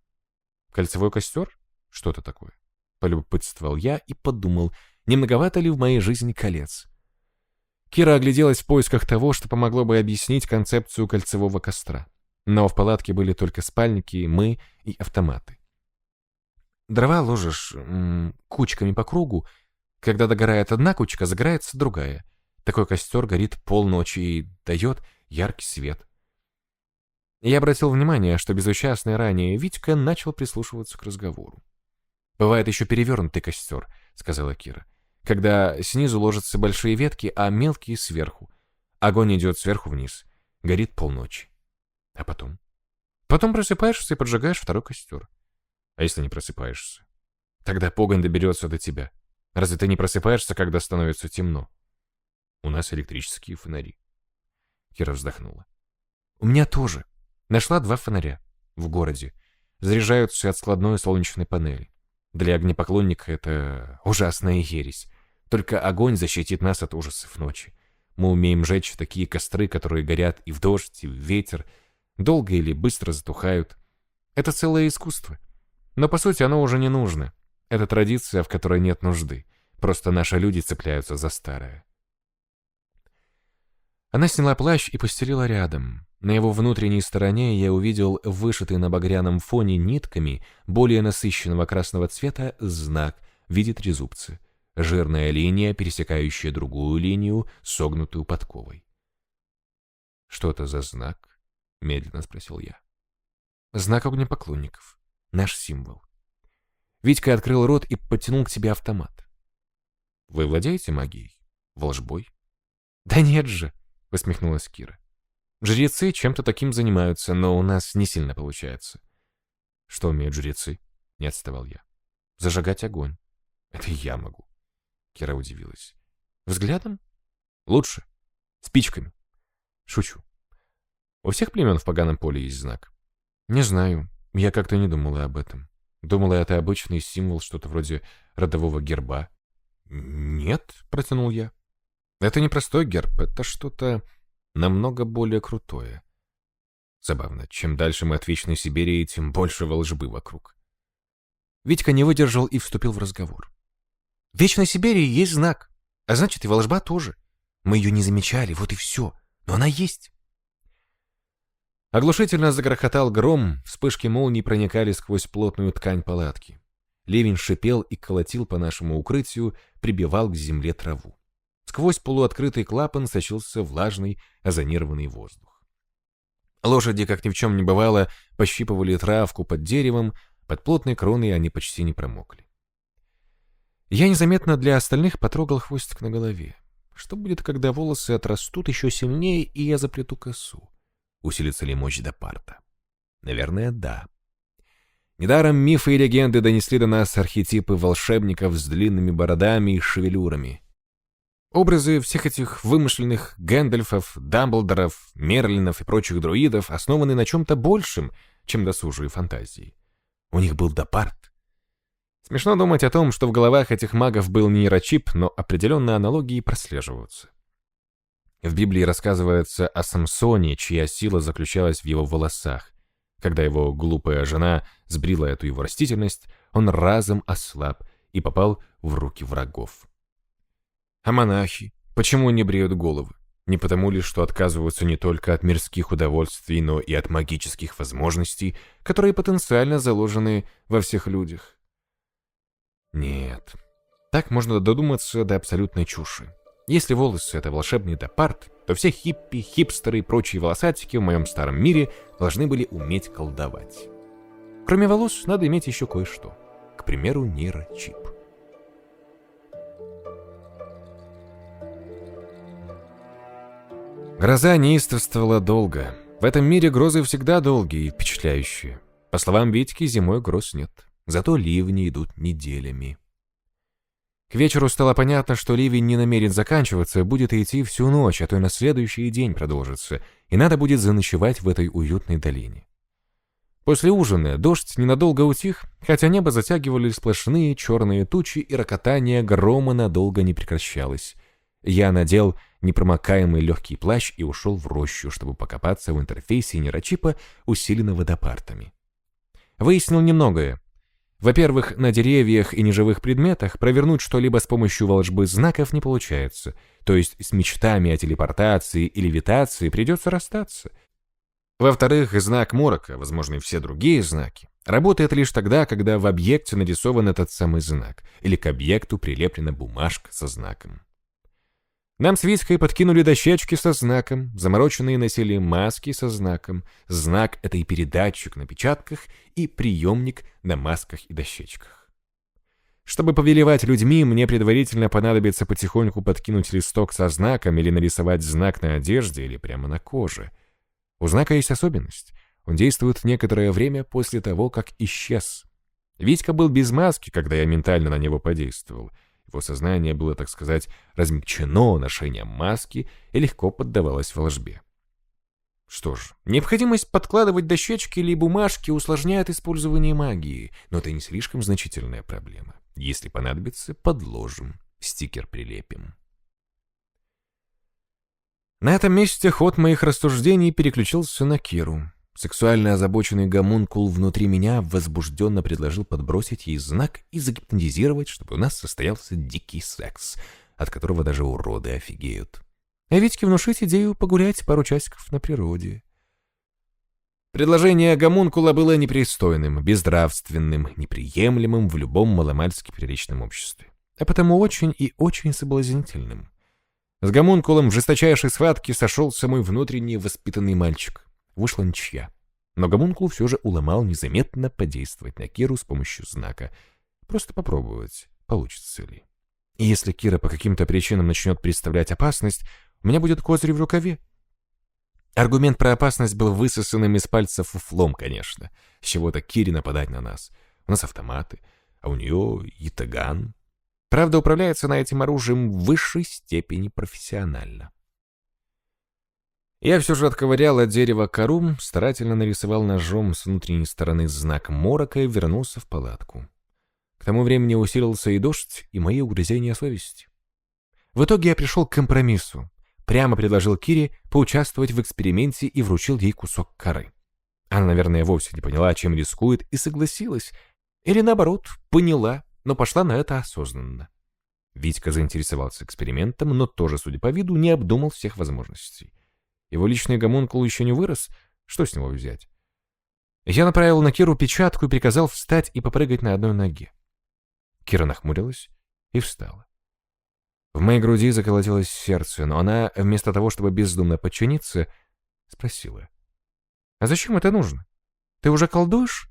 «Кольцевой костер? Что это такое?» Полюбопытствовал я и подумал, не многовато ли в моей жизни колец. Кира огляделась в поисках того, что помогло бы объяснить концепцию кольцевого костра. Но в палатке были только спальники, мы и автоматы. Дрова ложишь кучками по кругу. Когда догорает одна кучка, загорается другая. Такой костер горит полночи и дает яркий свет. Я обратил внимание, что безучастный ранее Витька начал прислушиваться к разговору. «Бывает еще перевернутый костер», — сказала Кира, «когда снизу ложатся большие ветки, а мелкие сверху. Огонь идет сверху вниз, горит полночи. А потом? Потом просыпаешься и поджигаешь второй костер. А если не просыпаешься? Тогда погонь доберется до тебя. Разве ты не просыпаешься, когда становится темно? У нас электрические фонари. Кира вздохнула. У меня тоже. Нашла два фонаря. В городе. Заряжаются от складной солнечной панели. Для огнепоклонника это ужасная ересь. Только огонь защитит нас от ужасов ночи. Мы умеем жечь такие костры, которые горят и в дождь, и в ветер, долго или быстро затухают. Это целое искусство. Но по сути оно уже не нужно. Это традиция, в которой нет нужды. Просто наши люди цепляются за старое. Она сняла плащ и постелила рядом. На его внутренней стороне я увидел вышитый на багряном фоне нитками более насыщенного красного цвета знак в виде трезубца. Жирная линия, пересекающая другую линию, согнутую подковой. «Что это за знак?» — медленно спросил я. «Знак огнепоклонников. Наш символ». Витька открыл рот и подтянул к себе автомат. «Вы владеете магией? Волжбой?» «Да нет же!» — усмехнулась Кира. «Жрецы чем-то таким занимаются, но у нас не сильно получается». «Что умеют жрецы?» — не отставал я. «Зажигать огонь. Это я могу». Кира удивилась. «Взглядом? Лучше. Спичками. Шучу. У всех племен в поганом поле есть знак?» «Не знаю. Я как-то не думала об этом. Думала, это обычный символ, что-то вроде родового герба». «Нет», — протянул я. Это не простой герб, это что-то намного более крутое. Забавно, чем дальше мы от Вечной Сибири, тем больше волжбы вокруг. Витька не выдержал и вступил в разговор. Вечной Сибири есть знак, а значит и волжба тоже. Мы ее не замечали, вот и все, но она есть. Оглушительно загрохотал гром, вспышки молний проникали сквозь плотную ткань палатки. Ливень шипел и колотил по нашему укрытию, прибивал к земле траву. Сквозь полуоткрытый клапан сочился влажный, озонированный воздух. Лошади, как ни в чем не бывало, пощипывали травку под деревом, под плотной кроной они почти не промокли. Я незаметно для остальных потрогал хвостик на голове. Что будет, когда волосы отрастут еще сильнее, и я заплету косу? Усилится ли мощь Департа? Наверное, да. Недаром мифы и легенды донесли до нас архетипы волшебников с длинными бородами и шевелюрами. Образы всех этих вымышленных Гэндальфов, Дамблдоров, Мерлинов и прочих друидов основаны на чем-то большем, чем досужие фантазии. У них был Допарт. Смешно думать о том, что в головах этих магов был не нейрочип, но определенные аналогии прослеживаются. В Библии рассказывается о Самсоне, чья сила заключалась в его волосах. Когда его глупая жена сбрила эту его растительность, он разом ослаб и попал в руки врагов. А монахи? Почему не бреют головы? Не потому ли, что отказываются не только от мирских удовольствий, но и от магических возможностей, которые потенциально заложены во всех людях? Нет. Так можно додуматься до абсолютной чуши. Если волосы — это волшебный допарт, то все хиппи, хипстеры и прочие волосатики в моем старом мире должны были уметь колдовать. Кроме волос, надо иметь еще кое-что. К примеру, нейрочип. Гроза неистовствовала долго. В этом мире грозы всегда долгие и впечатляющие. По словам Витьки, зимой гроз нет. Зато ливни идут неделями. К вечеру стало понятно, что ливень не намерен заканчиваться, будет идти всю ночь, а то и на следующий день продолжится, и надо будет заночевать в этой уютной долине. После ужина дождь ненадолго утих, хотя небо затягивали сплошные черные тучи, и рокотание грома надолго не прекращалось. Я надел непромокаемый легкий плащ и ушел в рощу, чтобы покопаться в интерфейсе нейрочипа, усиленного допартами. Выяснил немногое. Во-первых, на деревьях и неживых предметах провернуть что-либо с помощью волжбы знаков не получается, то есть с мечтами о телепортации и левитации придется расстаться. Во-вторых, знак Морока, возможно, и все другие знаки, работает лишь тогда, когда в объекте нарисован этот самый знак, или к объекту прилеплена бумажка со знаком. Нам с Витькой подкинули дощечки со знаком, замороченные носили маски со знаком. Знак — это и передатчик на печатках, и приемник на масках и дощечках. Чтобы повелевать людьми, мне предварительно понадобится потихоньку подкинуть листок со знаком или нарисовать знак на одежде или прямо на коже. У знака есть особенность. Он действует некоторое время после того, как исчез. Витька был без маски, когда я ментально на него подействовал — его сознание было, так сказать, размягчено ношением маски и легко поддавалось волжбе. Что ж, необходимость подкладывать дощечки или бумажки усложняет использование магии, но это не слишком значительная проблема. Если понадобится, подложим, стикер прилепим. На этом месте ход моих рассуждений переключился на Киру. Сексуально озабоченный гомункул внутри меня возбужденно предложил подбросить ей знак и загипнотизировать, чтобы у нас состоялся дикий секс, от которого даже уроды офигеют. А ведь внушить идею погулять пару часиков на природе. Предложение гомункула было непристойным, безнравственным, неприемлемым в любом маломальски приличном обществе, а потому очень и очень соблазнительным. С гомункулом в жесточайшей схватке сошелся мой внутренний воспитанный мальчик вышла ничья. Но гомункул все же уломал незаметно подействовать на Киру с помощью знака. Просто попробовать, получится ли. И если Кира по каким-то причинам начнет представлять опасность, у меня будет козырь в рукаве. Аргумент про опасность был высосанным из пальцев фуфлом, конечно. С чего-то Кире нападать на нас. У нас автоматы, а у нее ятаган. Правда, управляется она этим оружием в высшей степени профессионально. Я все же отковырял от дерева кору, старательно нарисовал ножом с внутренней стороны знак морока и вернулся в палатку. К тому времени усилился и дождь, и мои угрызения совести. В итоге я пришел к компромиссу. Прямо предложил Кире поучаствовать в эксперименте и вручил ей кусок коры. Она, наверное, вовсе не поняла, чем рискует, и согласилась. Или наоборот, поняла, но пошла на это осознанно. Витька заинтересовался экспериментом, но тоже, судя по виду, не обдумал всех возможностей. Его личный гомункул еще не вырос, что с него взять? Я направил на Киру печатку и приказал встать и попрыгать на одной ноге. Кира нахмурилась и встала. В моей груди заколотилось сердце, но она, вместо того, чтобы бездумно подчиниться, спросила. «А зачем это нужно? Ты уже колдуешь?»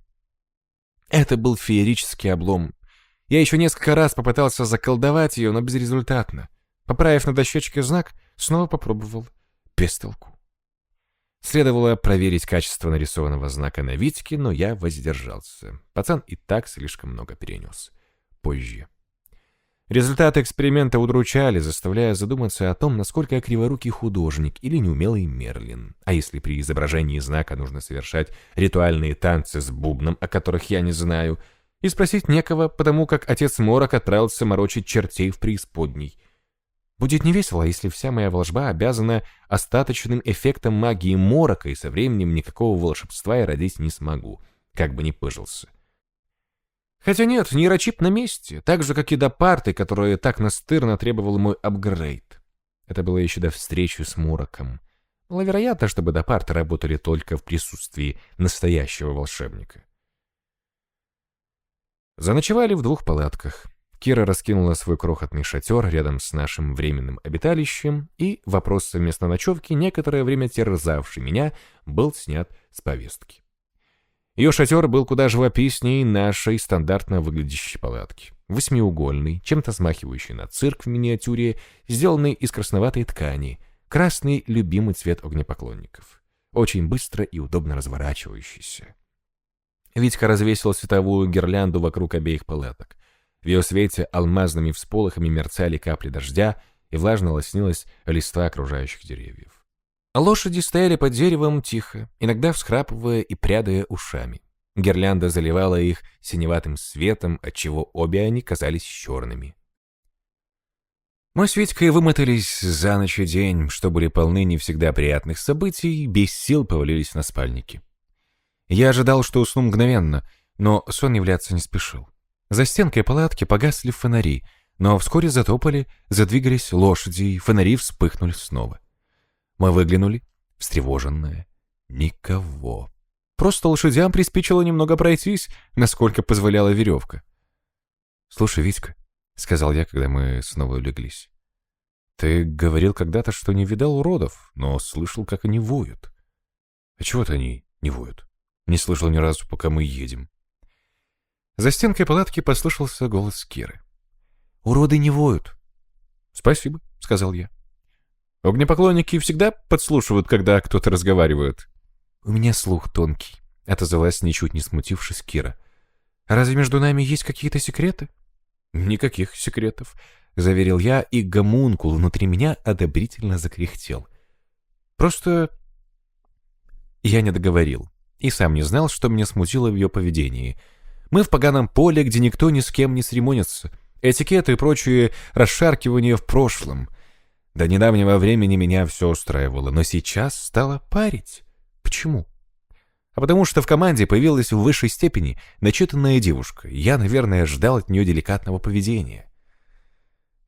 Это был феерический облом. Я еще несколько раз попытался заколдовать ее, но безрезультатно. Поправив на дощечке знак, снова попробовал без толку. Следовало проверить качество нарисованного знака на Витьке, но я воздержался. Пацан и так слишком много перенес. Позже. Результаты эксперимента удручали, заставляя задуматься о том, насколько криворукий художник или неумелый Мерлин. А если при изображении знака нужно совершать ритуальные танцы с бубном, о которых я не знаю, и спросить некого, потому как отец Морок отправился морочить чертей в преисподней. Будет невесело, если вся моя волжба обязана остаточным эффектом магии морока, и со временем никакого волшебства я родить не смогу, как бы ни пыжился. Хотя нет, нейрочип на месте, так же, как и до парты, которая так настырно требовал мой апгрейд. Это было еще до встречи с Мороком. Маловероятно, чтобы до парты работали только в присутствии настоящего волшебника. Заночевали в двух палатках. Кира раскинула свой крохотный шатер рядом с нашим временным обиталищем, и вопрос совместной ночевки, некоторое время терзавший меня, был снят с повестки. Ее шатер был куда живописнее нашей стандартно выглядящей палатки. Восьмиугольный, чем-то смахивающий на цирк в миниатюре, сделанный из красноватой ткани, красный любимый цвет огнепоклонников. Очень быстро и удобно разворачивающийся. Витька развесил световую гирлянду вокруг обеих палаток. В ее свете алмазными всполохами мерцали капли дождя и влажно лоснилась листва окружающих деревьев. Лошади стояли под деревом тихо, иногда всхрапывая и прядая ушами. Гирлянда заливала их синеватым светом, отчего обе они казались черными. Мы с Витькой вымотались за ночь и день, что были полны не всегда приятных событий, без сил повалились на спальники. Я ожидал, что усну мгновенно, но сон являться не спешил. За стенкой палатки погасли фонари, но вскоре затопали, задвигались лошади, и фонари вспыхнули снова. Мы выглянули, встревоженные. Никого. Просто лошадям приспичило немного пройтись, насколько позволяла веревка. «Слушай, Витька», — сказал я, когда мы снова улеглись, Ты говорил когда-то, что не видал уродов, но слышал, как они воют. А чего-то они не воют. Не слышал ни разу, пока мы едем. За стенкой палатки послышался голос Киры. «Уроды не воют». «Спасибо», — сказал я. «Огнепоклонники всегда подслушивают, когда кто-то разговаривает». «У меня слух тонкий», — отозвалась, ничуть не смутившись Кира. «А разве между нами есть какие-то секреты?» «Никаких секретов», — заверил я, и гомункул внутри меня одобрительно закряхтел. «Просто...» Я не договорил и сам не знал, что меня смутило в ее поведении. Мы в поганом поле, где никто ни с кем не церемонится. Этикеты и прочие расшаркивания в прошлом. До недавнего времени меня все устраивало, но сейчас стало парить. Почему? А потому что в команде появилась в высшей степени начитанная девушка. Я, наверное, ждал от нее деликатного поведения.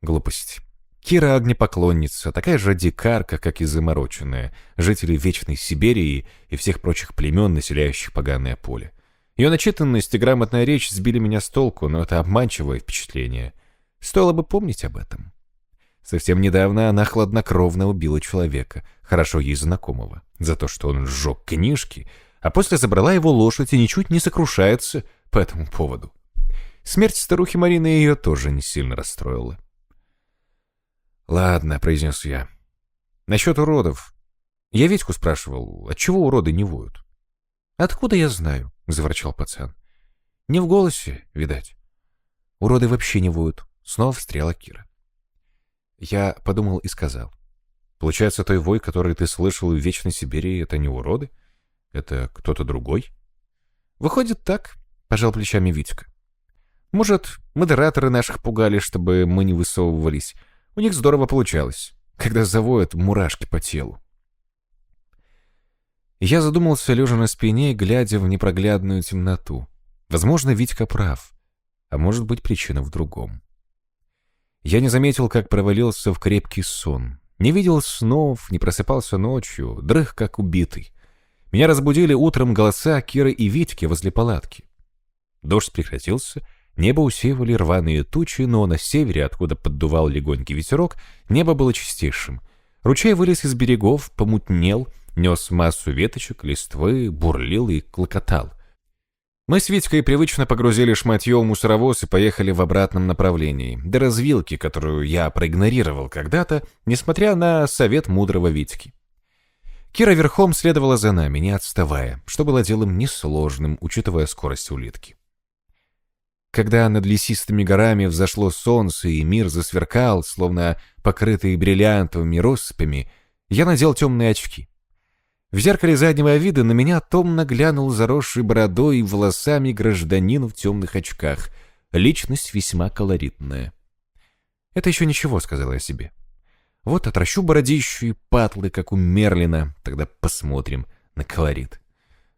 Глупость. Кира огнепоклонница, такая же дикарка, как и замороченная, жители Вечной Сибири и всех прочих племен, населяющих поганое поле. Ее начитанность и грамотная речь сбили меня с толку, но это обманчивое впечатление. Стоило бы помнить об этом. Совсем недавно она хладнокровно убила человека, хорошо ей знакомого, за то, что он сжег книжки, а после забрала его лошадь и ничуть не сокрушается по этому поводу. Смерть старухи Марины ее тоже не сильно расстроила. «Ладно», — произнес я. «Насчет уродов. Я Витьку спрашивал, отчего уроды не воют?» «Откуда я знаю?» — заворчал пацан. «Не в голосе, видать. Уроды вообще не воют», — снова встряла Кира. Я подумал и сказал. «Получается, той вой, который ты слышал в Вечной Сибири, это не уроды? Это кто-то другой?» «Выходит так», — пожал плечами Витька. «Может, модераторы наших пугали, чтобы мы не высовывались, у них здорово получалось, когда завоют мурашки по телу. Я задумался, лежа на спине, глядя в непроглядную темноту. Возможно, Витька прав, а может быть, причина в другом. Я не заметил, как провалился в крепкий сон. Не видел снов, не просыпался ночью, дрых как убитый. Меня разбудили утром голоса Киры и Витьки возле палатки. Дождь прекратился, Небо усеивали рваные тучи, но на севере, откуда поддувал легонький ветерок, небо было чистейшим. Ручей вылез из берегов, помутнел, нес массу веточек, листвы, бурлил и клокотал. Мы с Витькой привычно погрузили шматье в мусоровоз и поехали в обратном направлении, до развилки, которую я проигнорировал когда-то, несмотря на совет мудрого Витьки. Кира верхом следовала за нами, не отставая, что было делом несложным, учитывая скорость улитки. Когда над лесистыми горами взошло солнце и мир засверкал, словно покрытый бриллиантовыми россыпями, я надел темные очки. В зеркале заднего вида на меня томно глянул заросший бородой и волосами гражданин в темных очках. Личность весьма колоритная. «Это еще ничего», — сказала я себе. «Вот отращу бородищу и патлы, как у Мерлина, тогда посмотрим на колорит.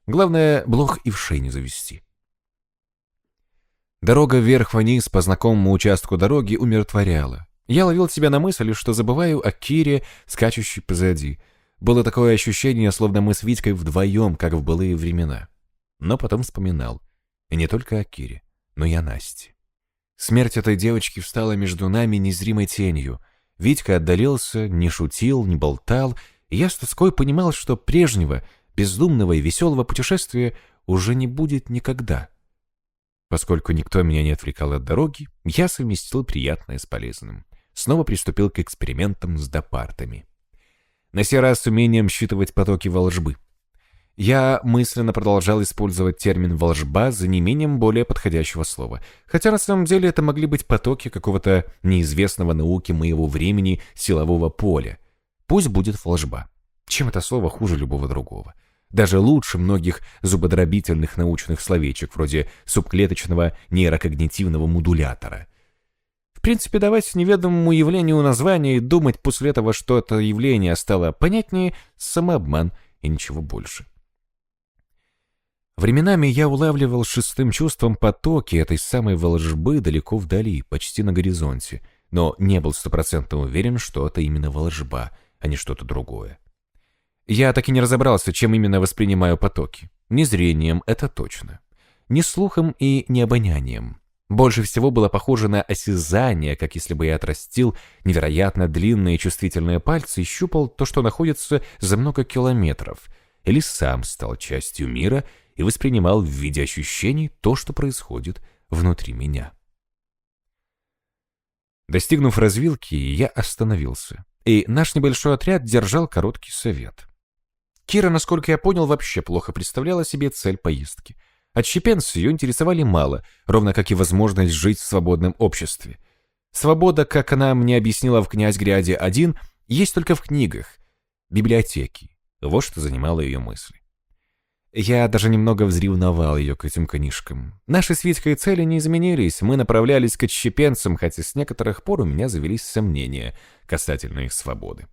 Главное, блох и в шей не завести». Дорога вверх-вниз по знакомому участку дороги умиротворяла. Я ловил себя на мысли, что забываю о Кире, скачущей позади. Было такое ощущение, словно мы с Витькой вдвоем, как в былые времена. Но потом вспоминал. И не только о Кире, но и о Насте. Смерть этой девочки встала между нами незримой тенью. Витька отдалился, не шутил, не болтал, и я с тоской понимал, что прежнего, бездумного и веселого путешествия уже не будет никогда. Поскольку никто меня не отвлекал от дороги, я совместил приятное с полезным. Снова приступил к экспериментам с допартами. На сей раз с умением считывать потоки волжбы. Я мысленно продолжал использовать термин «волжба» за неимением более подходящего слова, хотя на самом деле это могли быть потоки какого-то неизвестного науки моего времени силового поля. Пусть будет волжба. Чем это слово хуже любого другого? даже лучше многих зубодробительных научных словечек, вроде субклеточного нейрокогнитивного модулятора. В принципе, давать неведомому явлению название и думать после этого, что это явление стало понятнее, самообман и ничего больше. Временами я улавливал шестым чувством потоки этой самой волжбы далеко вдали, почти на горизонте, но не был стопроцентно уверен, что это именно волжба, а не что-то другое. Я так и не разобрался, чем именно воспринимаю потоки. Не зрением, это точно. Не слухом и не обонянием. Больше всего было похоже на осязание, как если бы я отрастил невероятно длинные чувствительные пальцы и щупал то, что находится за много километров, или сам стал частью мира и воспринимал в виде ощущений то, что происходит внутри меня. Достигнув развилки, я остановился, и наш небольшой отряд держал короткий совет. Кира, насколько я понял, вообще плохо представляла себе цель поездки — Отщепенцы ее интересовали мало, ровно как и возможность жить в свободном обществе. Свобода, как она мне объяснила в «Князь Гряде один, есть только в книгах, библиотеке. Вот что занимало ее мысли. Я даже немного взревновал ее к этим книжкам. Наши светские цели не изменились, мы направлялись к отщепенцам, хотя с некоторых пор у меня завелись сомнения касательно их свободы.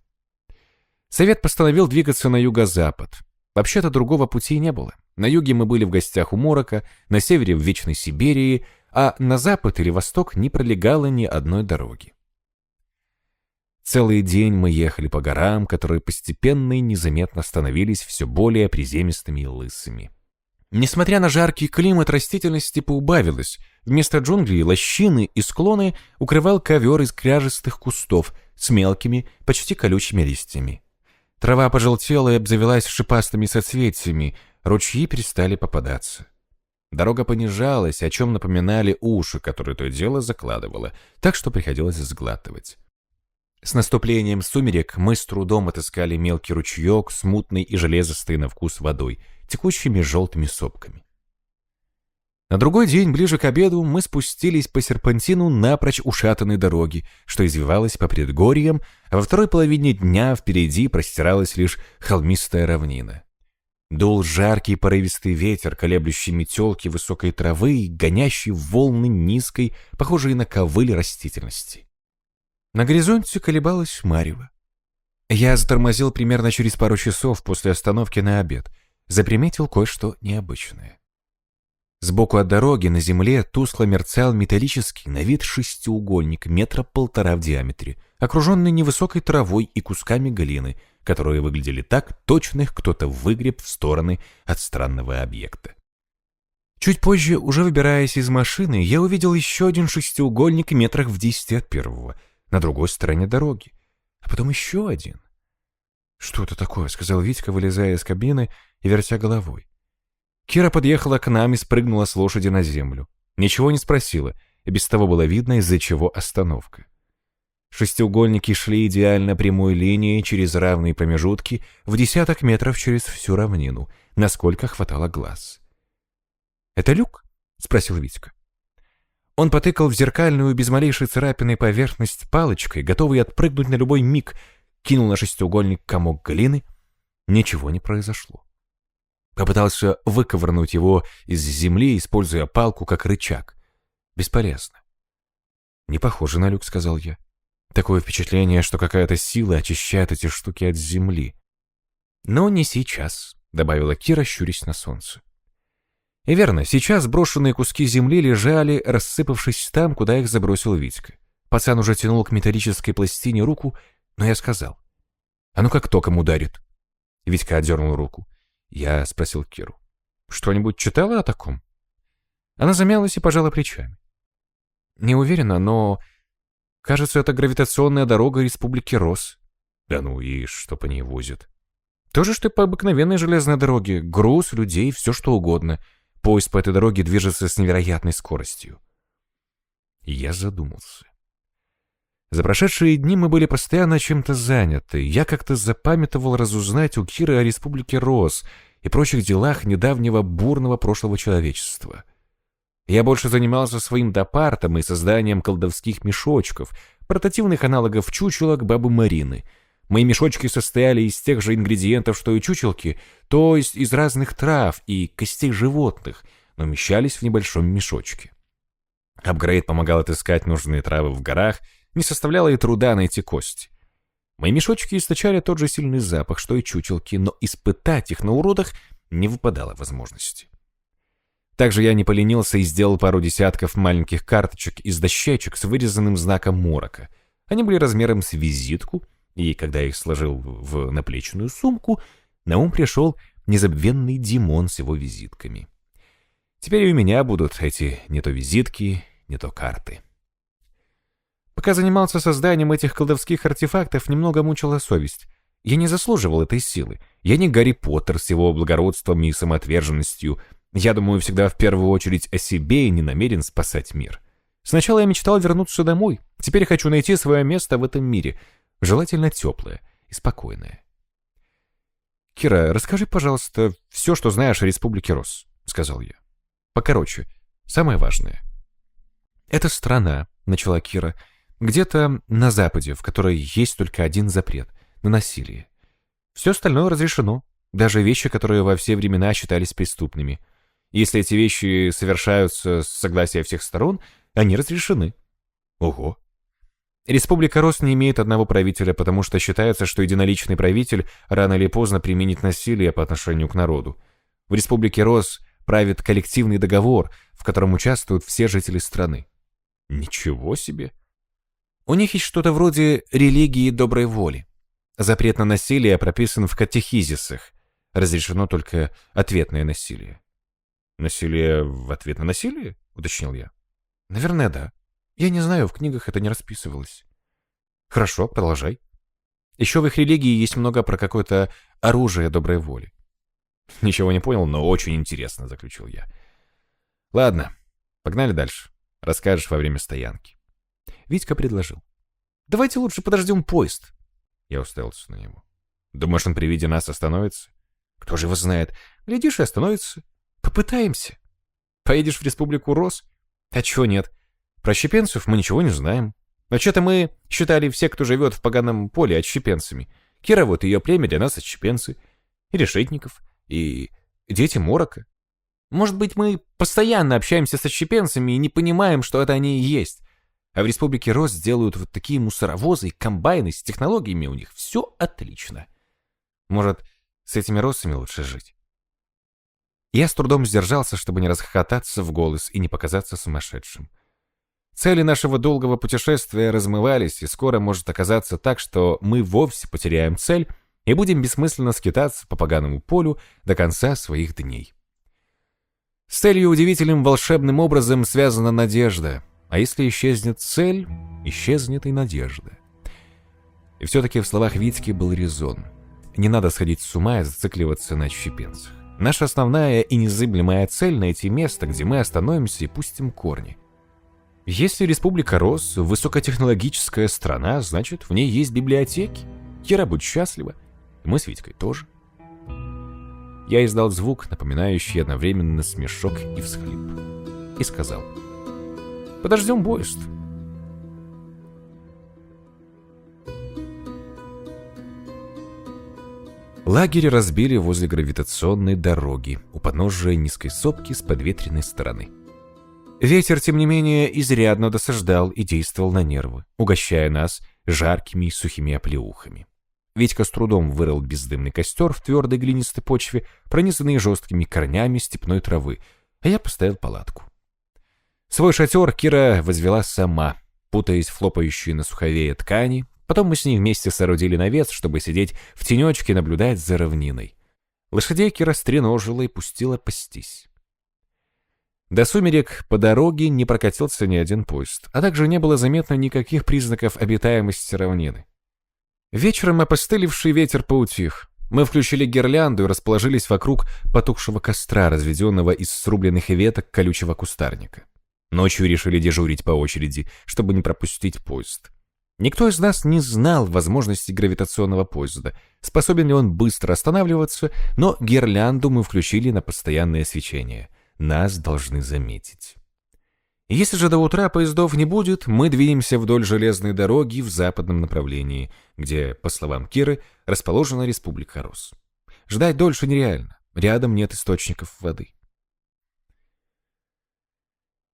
Совет постановил двигаться на юго-запад. Вообще-то другого пути не было. На юге мы были в гостях у Морока, на севере в Вечной Сибири, а на запад или восток не пролегало ни одной дороги. Целый день мы ехали по горам, которые постепенно и незаметно становились все более приземистыми и лысыми. Несмотря на жаркий климат, растительности поубавилось. Вместо джунглей лощины и склоны укрывал ковер из кряжестых кустов с мелкими, почти колючими листьями. Трава пожелтела и обзавелась шипастыми соцветиями, ручьи перестали попадаться. Дорога понижалась, о чем напоминали уши, которые то дело закладывало, так что приходилось сглатывать. С наступлением сумерек мы с трудом отыскали мелкий ручеек, смутный и железостый на вкус водой, текущими желтыми сопками. На другой день, ближе к обеду, мы спустились по серпантину напрочь ушатанной дороги, что извивалась по предгорьям, а во второй половине дня впереди простиралась лишь холмистая равнина. Дул жаркий порывистый ветер, колеблющий метелки высокой травы и гонящий волны низкой, похожей на ковыль растительности. На горизонте колебалась марево. Я затормозил примерно через пару часов после остановки на обед. Заприметил кое-что необычное. Сбоку от дороги на земле тускло мерцал металлический на вид шестиугольник метра полтора в диаметре, окруженный невысокой травой и кусками глины, которые выглядели так, точно их кто-то выгреб в стороны от странного объекта. Чуть позже, уже выбираясь из машины, я увидел еще один шестиугольник метрах в десяти от первого, на другой стороне дороги, а потом еще один. «Что это такое?» — сказал Витька, вылезая из кабины и вертя головой. Кира подъехала к нам и спрыгнула с лошади на землю. Ничего не спросила, и без того было видно, из-за чего остановка. Шестиугольники шли идеально прямой линией через равные промежутки в десяток метров через всю равнину, насколько хватало глаз. «Это люк?» — спросил Витька. Он потыкал в зеркальную без малейшей царапины поверхность палочкой, готовый отпрыгнуть на любой миг, кинул на шестиугольник комок глины. Ничего не произошло. Попытался выковырнуть его из земли, используя палку как рычаг. Бесполезно. «Не похоже на люк», — сказал я. Такое впечатление, что какая-то сила очищает эти штуки от земли. «Но не сейчас», — добавила Кира, щурясь на солнце. И верно, сейчас брошенные куски земли лежали, рассыпавшись там, куда их забросил Витька. Пацан уже тянул к металлической пластине руку, но я сказал. «А ну как током ударит?» Витька отдернул руку. Я спросил Киру. «Что-нибудь читала о таком?» Она замялась и пожала плечами. «Не уверена, но... Кажется, это гравитационная дорога Республики Рос». «Да ну и что по ней возят?» «То же, что и по обыкновенной железной дороге. Груз, людей, все что угодно. Поезд по этой дороге движется с невероятной скоростью». Я задумался. За прошедшие дни мы были постоянно чем-то заняты. Я как-то запамятовал разузнать у Киры о республике Рос и прочих делах недавнего бурного прошлого человечества. Я больше занимался своим допартом и созданием колдовских мешочков, портативных аналогов чучелок бабы Марины. Мои мешочки состояли из тех же ингредиентов, что и чучелки, то есть из разных трав и костей животных, но умещались в небольшом мешочке. Апгрейд помогал отыскать нужные травы в горах — не составляло и труда найти кость. Мои мешочки источали тот же сильный запах, что и чучелки, но испытать их на уродах не выпадало возможности. Также я не поленился и сделал пару десятков маленьких карточек из дощечек с вырезанным знаком морока. Они были размером с визитку, и когда я их сложил в наплечную сумку, на ум пришел незабвенный Димон с его визитками. Теперь у меня будут эти не то визитки, не то карты. Пока занимался созданием этих колдовских артефактов, немного мучила совесть. Я не заслуживал этой силы. Я не Гарри Поттер с его благородством и самоотверженностью. Я думаю всегда в первую очередь о себе и не намерен спасать мир. Сначала я мечтал вернуться домой. Теперь хочу найти свое место в этом мире. Желательно теплое и спокойное. «Кира, расскажи, пожалуйста, все, что знаешь о Республике Рос», — сказал я. «Покороче, самое важное». «Это страна», — начала Кира, — «где-то на Западе, в которой есть только один запрет — на насилие. Все остальное разрешено, даже вещи, которые во все времена считались преступными. Если эти вещи совершаются с согласия всех сторон, они разрешены». «Ого», Республика Рос не имеет одного правителя, потому что считается, что единоличный правитель рано или поздно применит насилие по отношению к народу. В Республике Рос правит коллективный договор, в котором участвуют все жители страны. Ничего себе! У них есть что-то вроде религии доброй воли. Запрет на насилие прописан в катехизисах. Разрешено только ответное насилие. «Насилие в ответ на насилие?» — уточнил я. «Наверное, да. Я не знаю, в книгах это не расписывалось. Хорошо, продолжай. Еще в их религии есть много про какое-то оружие доброй воли. Ничего не понял, но очень интересно, заключил я. Ладно, погнали дальше. Расскажешь во время стоянки. Витька предложил. Давайте лучше подождем поезд. Я уставился на него. Думаешь, он при виде нас остановится? Кто же его знает? Глядишь и остановится. Попытаемся. Поедешь в республику Рос? А чего нет? Про щепенцев мы ничего не знаем. Но что-то мы считали все, кто живет в поганом поле, отщепенцами. Кира вот ее племя для нас отщепенцы. И решетников, и дети Морока. Может быть, мы постоянно общаемся с отщепенцами и не понимаем, что это они и есть. А в Республике Рос делают вот такие мусоровозы и комбайны с технологиями у них. Все отлично. Может, с этими россами лучше жить? Я с трудом сдержался, чтобы не расхохотаться в голос и не показаться сумасшедшим. Цели нашего долгого путешествия размывались, и скоро может оказаться так, что мы вовсе потеряем цель и будем бессмысленно скитаться по поганому полю до конца своих дней. С целью удивительным волшебным образом связана надежда, а если исчезнет цель, исчезнет и надежда. И все-таки в словах Витьки был резон. Не надо сходить с ума и зацикливаться на щепенцах. Наша основная и незыблемая цель — найти место, где мы остановимся и пустим корни. Если Республика Рос — высокотехнологическая страна, значит, в ней есть библиотеки. Кира будет счастлива. И мы с Витькой тоже. Я издал звук, напоминающий одновременно смешок и всхлип. И сказал. Подождем поезд. Лагерь разбили возле гравитационной дороги у подножия низкой сопки с подветренной стороны. Ветер, тем не менее, изрядно досаждал и действовал на нервы, угощая нас жаркими и сухими оплеухами. Витька с трудом вырыл бездымный костер в твердой глинистой почве, пронизанный жесткими корнями степной травы, а я поставил палатку. Свой шатер Кира возвела сама, путаясь в хлопающие на суховее ткани, потом мы с ней вместе соорудили навес, чтобы сидеть в тенечке наблюдать за равниной. Лошадей Кира стреножила и пустила пастись. До сумерек по дороге не прокатился ни один поезд, а также не было заметно никаких признаков обитаемости равнины. Вечером опостылевший ветер поутих. Мы включили гирлянду и расположились вокруг потухшего костра, разведенного из срубленных веток колючего кустарника. Ночью решили дежурить по очереди, чтобы не пропустить поезд. Никто из нас не знал возможности гравитационного поезда, способен ли он быстро останавливаться, но гирлянду мы включили на постоянное свечение — нас должны заметить. Если же до утра поездов не будет, мы двинемся вдоль железной дороги в западном направлении, где, по словам Киры, расположена Республика Рос. Ждать дольше нереально, рядом нет источников воды.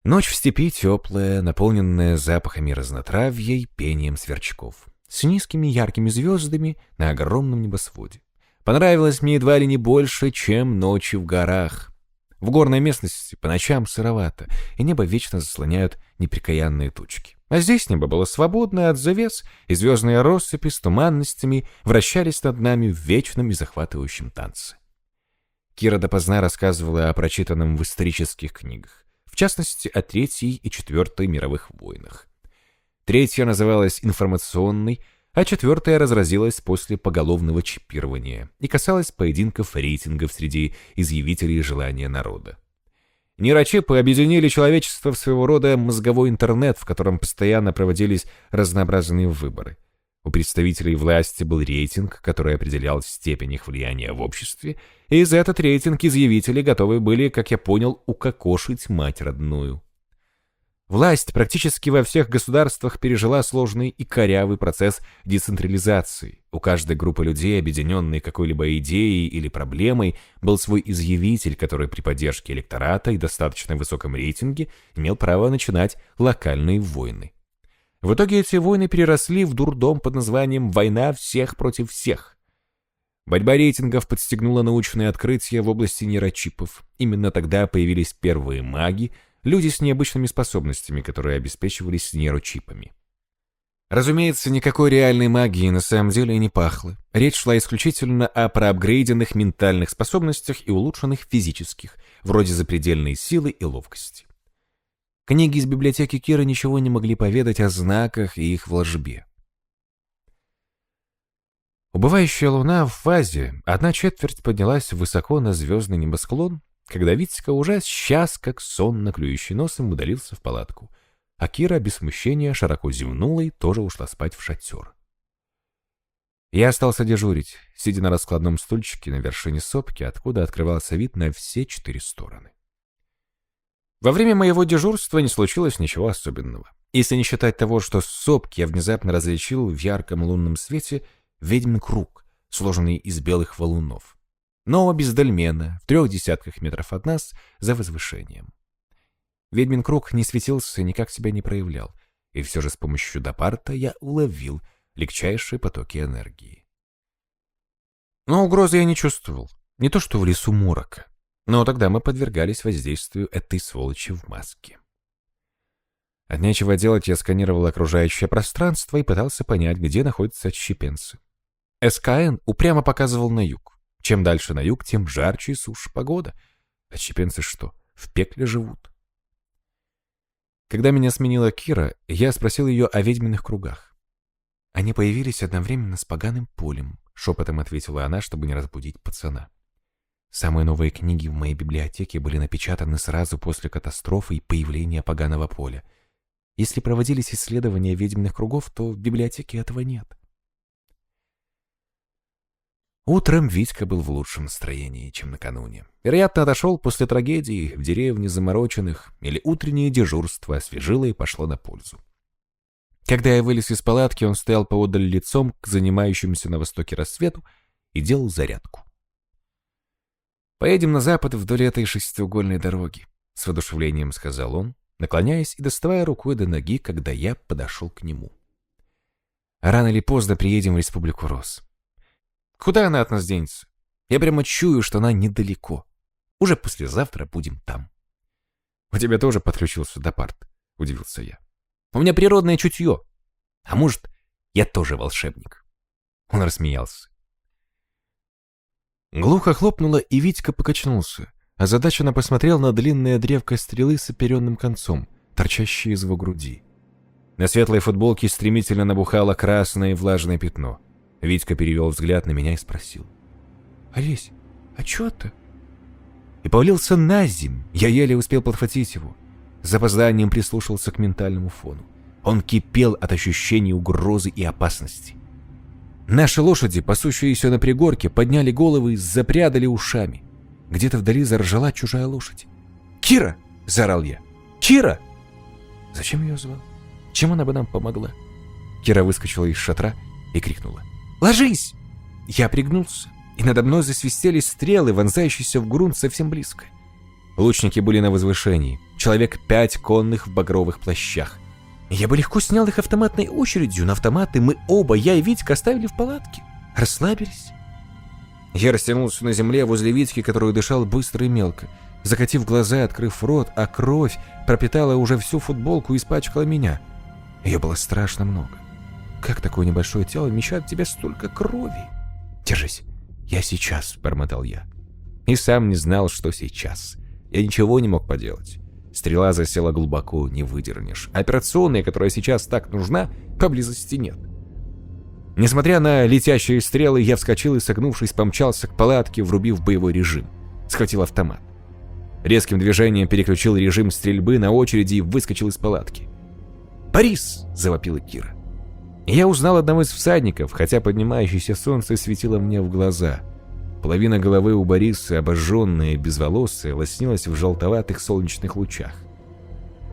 Ночь в степи теплая, наполненная запахами разнотравья и пением сверчков, с низкими яркими звездами на огромном небосводе. Понравилось мне едва ли не больше, чем ночи в горах, в горной местности по ночам сыровато, и небо вечно заслоняют неприкаянные тучки. А здесь небо было свободное от завес, и звездные россыпи с туманностями вращались над нами в вечном и захватывающем танце. Кира допоздна рассказывала о прочитанном в исторических книгах. В частности о Третьей и Четвертой мировых войнах. Третья называлась информационной, а четвертая разразилась после поголовного чипирования и касалась поединков рейтингов среди изъявителей желания народа. Нейрочипы объединили человечество в своего рода мозговой интернет, в котором постоянно проводились разнообразные выборы. У представителей власти был рейтинг, который определял степень их влияния в обществе, и за этот рейтинг изъявители готовы были, как я понял, укокошить мать родную. Власть практически во всех государствах пережила сложный и корявый процесс децентрализации. У каждой группы людей, объединенной какой-либо идеей или проблемой, был свой изъявитель, который при поддержке электората и достаточно высоком рейтинге имел право начинать локальные войны. В итоге эти войны переросли в дурдом под названием «Война всех против всех». Борьба рейтингов подстегнула научные открытия в области нейрочипов. Именно тогда появились первые маги, люди с необычными способностями, которые обеспечивались нейрочипами. Разумеется, никакой реальной магии на самом деле не пахло. Речь шла исключительно о проапгрейденных ментальных способностях и улучшенных физических, вроде запредельной силы и ловкости. Книги из библиотеки Кира ничего не могли поведать о знаках и их волжбе. Убывающая луна в фазе, одна четверть поднялась высоко на звездный небосклон, когда Витька уже сейчас, как сонно клюющий носом, удалился в палатку, а Кира без смущения широко зевнула и тоже ушла спать в шатер. Я остался дежурить, сидя на раскладном стульчике на вершине сопки, откуда открывался вид на все четыре стороны. Во время моего дежурства не случилось ничего особенного. Если не считать того, что сопки я внезапно различил в ярком лунном свете ведьмин круг, сложенный из белых валунов но без дольмена, в трех десятках метров от нас, за возвышением. Ведьмин круг не светился и никак себя не проявлял, и все же с помощью допарта я уловил легчайшие потоки энергии. Но угрозы я не чувствовал, не то что в лесу морока, но тогда мы подвергались воздействию этой сволочи в маске. От нечего делать я сканировал окружающее пространство и пытался понять, где находятся отщепенцы. СКН упрямо показывал на юг. Чем дальше на юг, тем жарче и суше погода. Отщепенцы что, в пекле живут? Когда меня сменила Кира, я спросил ее о ведьминых кругах. Они появились одновременно с поганым полем, шепотом ответила она, чтобы не разбудить пацана. Самые новые книги в моей библиотеке были напечатаны сразу после катастрофы и появления поганого поля. Если проводились исследования ведьминых кругов, то в библиотеке этого нет. Утром Витька был в лучшем настроении, чем накануне. Вероятно, отошел после трагедии в деревне замороченных, или утреннее дежурство освежило и пошло на пользу. Когда я вылез из палатки, он стоял поодаль лицом к занимающемуся на востоке рассвету и делал зарядку. «Поедем на запад вдоль этой шестиугольной дороги», — с воодушевлением сказал он, наклоняясь и доставая рукой до ноги, когда я подошел к нему. «Рано или поздно приедем в Республику Рос. Куда она от нас денется? Я прямо чую, что она недалеко. Уже послезавтра будем там. У тебя тоже подключился Допарт, удивился я. У меня природное чутье. А может, я тоже волшебник. Он рассмеялся. Глухо хлопнуло, и Витька покачнулся. Озадаченно посмотрел на длинное древко стрелы с оперенным концом, торчащее из его груди. На светлой футболке стремительно набухало красное и влажное пятно. Витька перевел взгляд на меня и спросил. «Олесь, а чё ты?» И повалился на земь. Я еле успел подхватить его. С запозданием прислушался к ментальному фону. Он кипел от ощущений угрозы и опасности. Наши лошади, пасущиеся на пригорке, подняли головы и запрядали ушами. Где-то вдали заржала чужая лошадь. «Кира!» — заорал я. «Кира!» Зачем ее звал? Чем она бы нам помогла? Кира выскочила из шатра и крикнула. Ложись!» Я пригнулся, и надо мной засвистели стрелы, вонзающиеся в грунт совсем близко. Лучники были на возвышении, человек пять конных в багровых плащах. Я бы легко снял их автоматной очередью, но автоматы мы оба, я и Витька, оставили в палатке. Расслабились. Я растянулся на земле возле Витьки, который дышал быстро и мелко, закатив глаза открыв рот, а кровь пропитала уже всю футболку и испачкала меня. Ее было страшно много. Как такое небольшое тело вмещает в тебя столько крови? Держись. Я сейчас, бормотал я. И сам не знал, что сейчас. Я ничего не мог поделать. Стрела засела глубоко, не выдернешь. Операционная, которая сейчас так нужна, поблизости нет. Несмотря на летящие стрелы, я вскочил и, согнувшись, помчался к палатке, врубив боевой режим. Схватил автомат. Резким движением переключил режим стрельбы на очереди и выскочил из палатки. «Борис!» — завопила Кира. Я узнал одного из всадников, хотя поднимающееся солнце светило мне в глаза. Половина головы у Бориса, обожженная и безволосая, лоснилась в желтоватых солнечных лучах.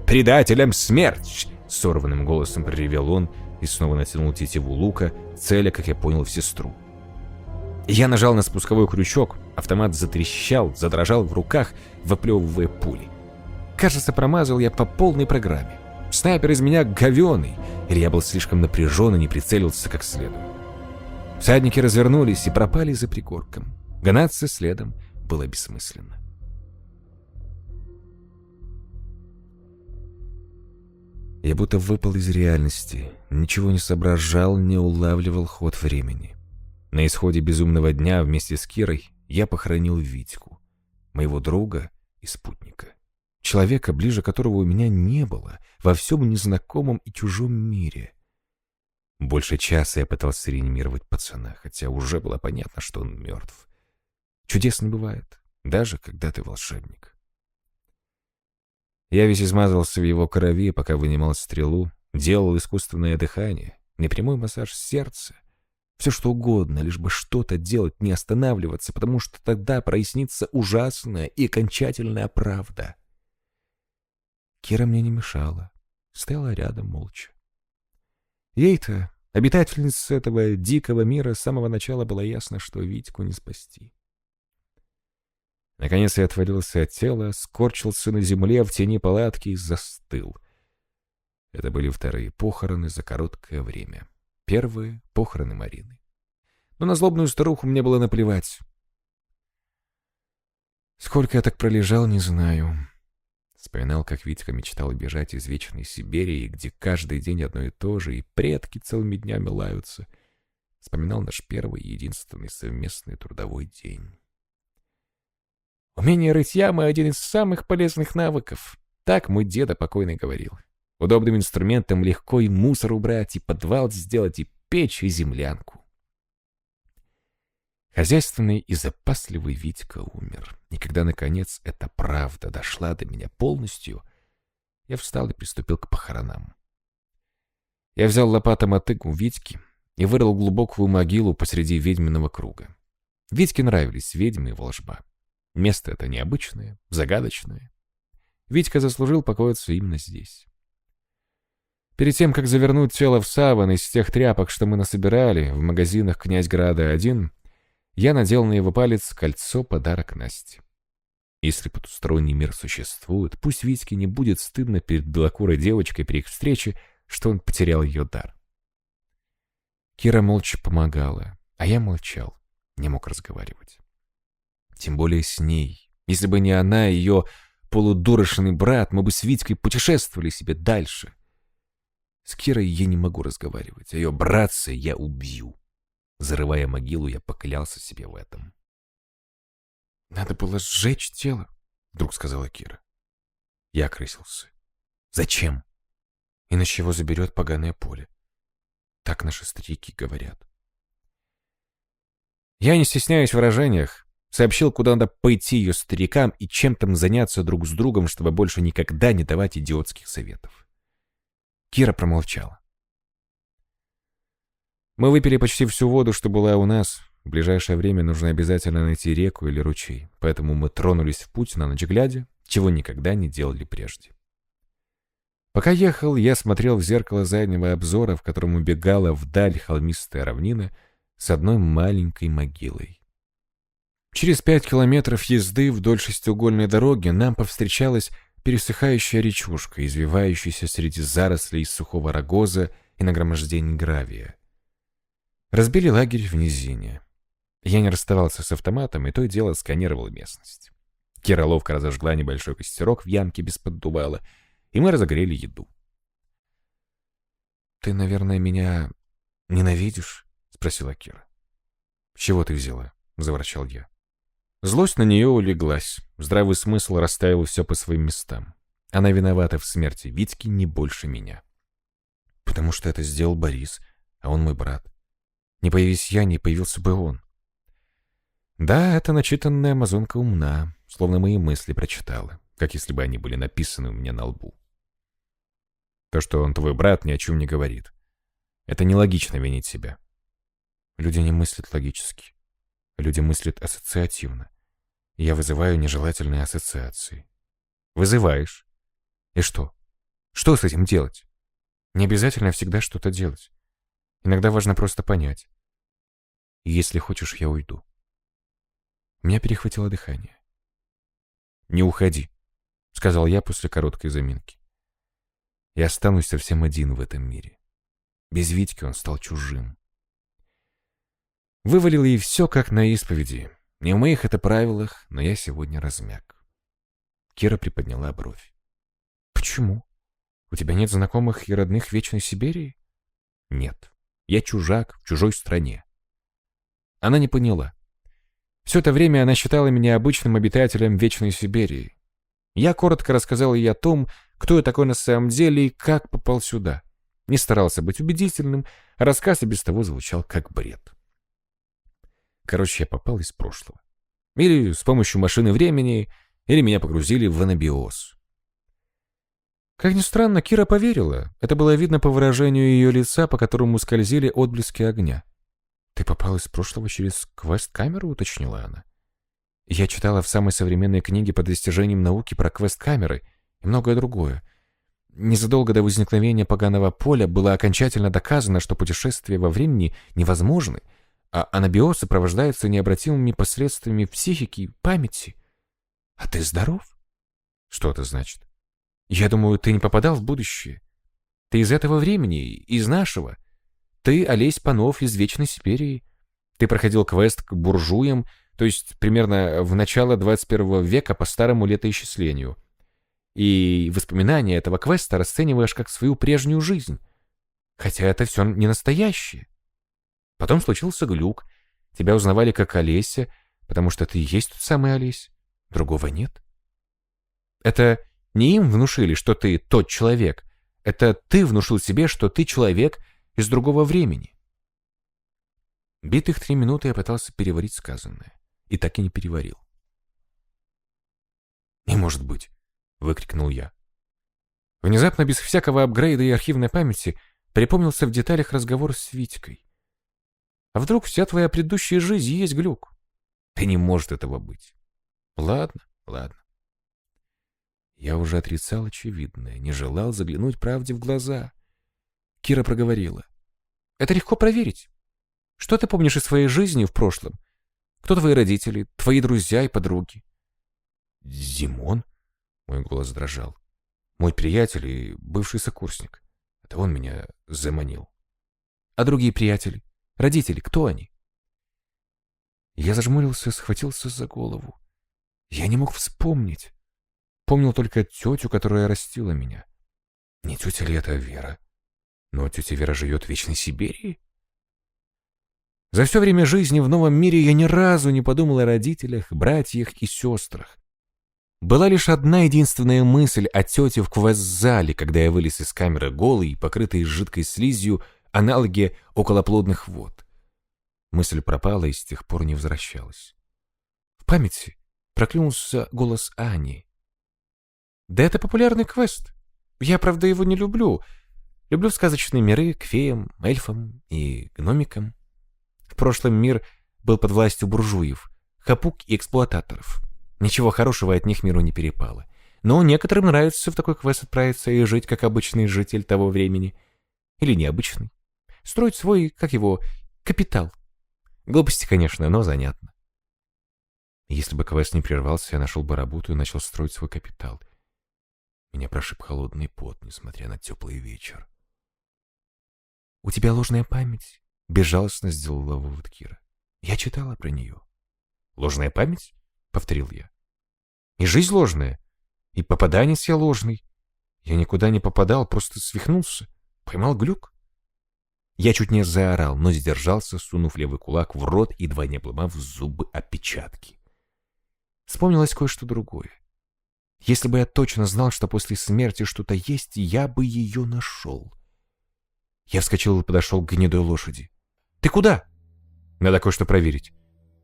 «Предателям смерть!» — сорванным голосом проревел он и снова натянул тетиву лука, целя, как я понял, в сестру. Я нажал на спусковой крючок, автомат затрещал, задрожал в руках, выплевывая пули. Кажется, промазал я по полной программе. Снайпер из меня говеный, или я был слишком напряжен и не прицелился как следует. Всадники развернулись и пропали за пригорком. Гнаться следом было бессмысленно. Я будто выпал из реальности, ничего не соображал, не улавливал ход времени. На исходе безумного дня вместе с Кирой я похоронил Витьку, моего друга и спутника. Человека, ближе которого у меня не было, во всем незнакомом и чужом мире. Больше часа я пытался реанимировать пацана, хотя уже было понятно, что он мертв. Чудес не бывает, даже когда ты волшебник. Я весь измазался в его крови, пока вынимал стрелу, делал искусственное дыхание, непрямой массаж сердца. Все что угодно, лишь бы что-то делать, не останавливаться, потому что тогда прояснится ужасная и окончательная правда. Кира мне не мешала, стояла рядом молча. Ей-то, обитательнице этого дикого мира, с самого начала было ясно, что Витьку не спасти. Наконец я отвалился от тела, скорчился на земле в тени палатки и застыл. Это были вторые похороны за короткое время. Первые — похороны Марины. Но на злобную старуху мне было наплевать. Сколько я так пролежал, не знаю. Вспоминал, как Витька мечтал бежать из вечной Сибири, где каждый день одно и то же, и предки целыми днями лаются. Вспоминал наш первый и единственный совместный трудовой день. Умение рыть ямы — один из самых полезных навыков. Так мой деда покойный говорил. Удобным инструментом легко и мусор убрать, и подвал сделать, и печь, и землянку. Хозяйственный и запасливый Витька умер. И когда, наконец, эта правда дошла до меня полностью, я встал и приступил к похоронам. Я взял лопату мотыгу Витьки и вырыл глубокую могилу посреди ведьминого круга. Витьке нравились ведьмы и волжба. Место это необычное, загадочное. Витька заслужил покоиться именно здесь. Перед тем, как завернуть тело в саван из тех тряпок, что мы насобирали в магазинах князь Града-1, я надел на его палец кольцо-подарок Насте. Если потусторонний мир существует, пусть Витьке не будет стыдно перед белокурой девочкой при их встрече, что он потерял ее дар. Кира молча помогала, а я молчал, не мог разговаривать. Тем более с ней. Если бы не она, ее полудурочный брат, мы бы с Витькой путешествовали себе дальше. С Кирой я не могу разговаривать, а ее братца я убью. Зарывая могилу, я поклялся себе в этом. «Надо было сжечь тело», — вдруг сказала Кира. Я крысился. «Зачем?» Иначе его заберет поганое поле. Так наши старики говорят. Я не стесняюсь в выражениях. Сообщил, куда надо пойти ее старикам и чем там заняться друг с другом, чтобы больше никогда не давать идиотских советов. Кира промолчала. Мы выпили почти всю воду, что была у нас. В ближайшее время нужно обязательно найти реку или ручей, поэтому мы тронулись в путь на ночь глядя, чего никогда не делали прежде. Пока ехал, я смотрел в зеркало заднего обзора, в котором убегала вдаль холмистая равнина с одной маленькой могилой. Через пять километров езды вдоль шестиугольной дороги нам повстречалась пересыхающая речушка, извивающаяся среди зарослей сухого рогоза и нагромождений гравия. Разбили лагерь в низине. Я не расставался с автоматом, и то и дело сканировал местность. Кира ловко разожгла небольшой костерок в ямке без поддувала, и мы разогрели еду. «Ты, наверное, меня ненавидишь?» — спросила Кира. «С чего ты взяла?» — заворчал я. Злость на нее улеглась, здравый смысл расставил все по своим местам. Она виновата в смерти Витьки не больше меня. Потому что это сделал Борис, а он мой брат. Не появись я, не появился бы он. Да, эта начитанная амазонка умна, словно мои мысли прочитала, как если бы они были написаны у меня на лбу. То, что он твой брат, ни о чем не говорит. Это нелогично винить себя. Люди не мыслят логически. Люди мыслят ассоциативно. Я вызываю нежелательные ассоциации. Вызываешь. И что? Что с этим делать? Не обязательно всегда что-то делать. Иногда важно просто понять. Если хочешь, я уйду. Меня перехватило дыхание. «Не уходи», — сказал я после короткой заминки. Я останусь совсем один в этом мире. Без Витьки он стал чужим. Вывалил ей все, как на исповеди. Не в моих это правилах, но я сегодня размяк. Кира приподняла бровь. «Почему? У тебя нет знакомых и родных в Вечной Сибири?» «Нет. Я чужак в чужой стране». Она не поняла. Все это время она считала меня обычным обитателем Вечной Сибири. Я коротко рассказал ей о том, кто я такой на самом деле и как попал сюда. Не старался быть убедительным, а рассказ и без того звучал как бред. Короче, я попал из прошлого. Или с помощью машины времени, или меня погрузили в анабиоз. Как ни странно, Кира поверила. Это было видно по выражению ее лица, по которому скользили отблески огня. «Ты попал из прошлого через квест-камеру?» — уточнила она. Я читала в самой современной книге по достижениям науки про квест-камеры — и многое другое. Незадолго до возникновения поганого поля было окончательно доказано, что путешествия во времени невозможны, а анабиоз сопровождается необратимыми последствиями психики и памяти. А ты здоров? Что это значит? Я думаю, ты не попадал в будущее. Ты из этого времени, из нашего. Ты Олесь Панов из Вечной Сибири. Ты проходил квест к буржуям, то есть примерно в начало 21 века по старому летоисчислению и воспоминания этого квеста расцениваешь как свою прежнюю жизнь. Хотя это все не настоящее. Потом случился глюк. Тебя узнавали как Олеся, потому что ты и есть тот самый Олесь. Другого нет. Это не им внушили, что ты тот человек. Это ты внушил себе, что ты человек из другого времени. Битых три минуты я пытался переварить сказанное. И так и не переварил. Не может быть выкрикнул я. Внезапно, без всякого апгрейда и архивной памяти, припомнился в деталях разговор с Витькой. А вдруг вся твоя предыдущая жизнь есть глюк? Ты не может этого быть. Ладно, ладно. Я уже отрицал очевидное, не желал заглянуть правде в глаза. Кира проговорила. Это легко проверить. Что ты помнишь из своей жизни в прошлом? Кто твои родители, твои друзья и подруги? Зимон? Мой голос дрожал. Мой приятель и бывший сокурсник. Это он меня заманил. А другие приятели? Родители, кто они? Я зажмурился, схватился за голову. Я не мог вспомнить. Помнил только тетю, которая растила меня. Не тетя ли это Вера? Но тетя Вера живет в Вечной Сибири? За все время жизни в новом мире я ни разу не подумал о родителях, братьях и сестрах. Была лишь одна единственная мысль о тете в квест-зале, когда я вылез из камеры голый, покрытый жидкой слизью, аналоги околоплодных вод. Мысль пропала и с тех пор не возвращалась. В памяти проклюнулся голос Ани. «Да это популярный квест. Я, правда, его не люблю. Люблю сказочные миры к феям, эльфам и гномикам. В прошлом мир был под властью буржуев, хапук и эксплуататоров». Ничего хорошего от них миру не перепало. Но некоторым нравится в такой квест отправиться и жить, как обычный житель того времени. Или необычный. Строить свой, как его, капитал. Глупости, конечно, но занятно. Если бы квест не прервался, я нашел бы работу и начал строить свой капитал. Меня прошиб холодный пот, несмотря на теплый вечер. «У тебя ложная память», — безжалостно сделала вывод Кира. «Я читала про нее». «Ложная память?» — повторил я. И жизнь ложная. И попаданец я ложный. Я никуда не попадал, просто свихнулся. Поймал глюк. Я чуть не заорал, но сдержался, сунув левый кулак в рот едва не обломав зубы опечатки. Вспомнилось кое-что другое. Если бы я точно знал, что после смерти что-то есть, я бы ее нашел. Я вскочил и подошел к гнедой лошади. «Ты куда?» «Надо кое-что проверить.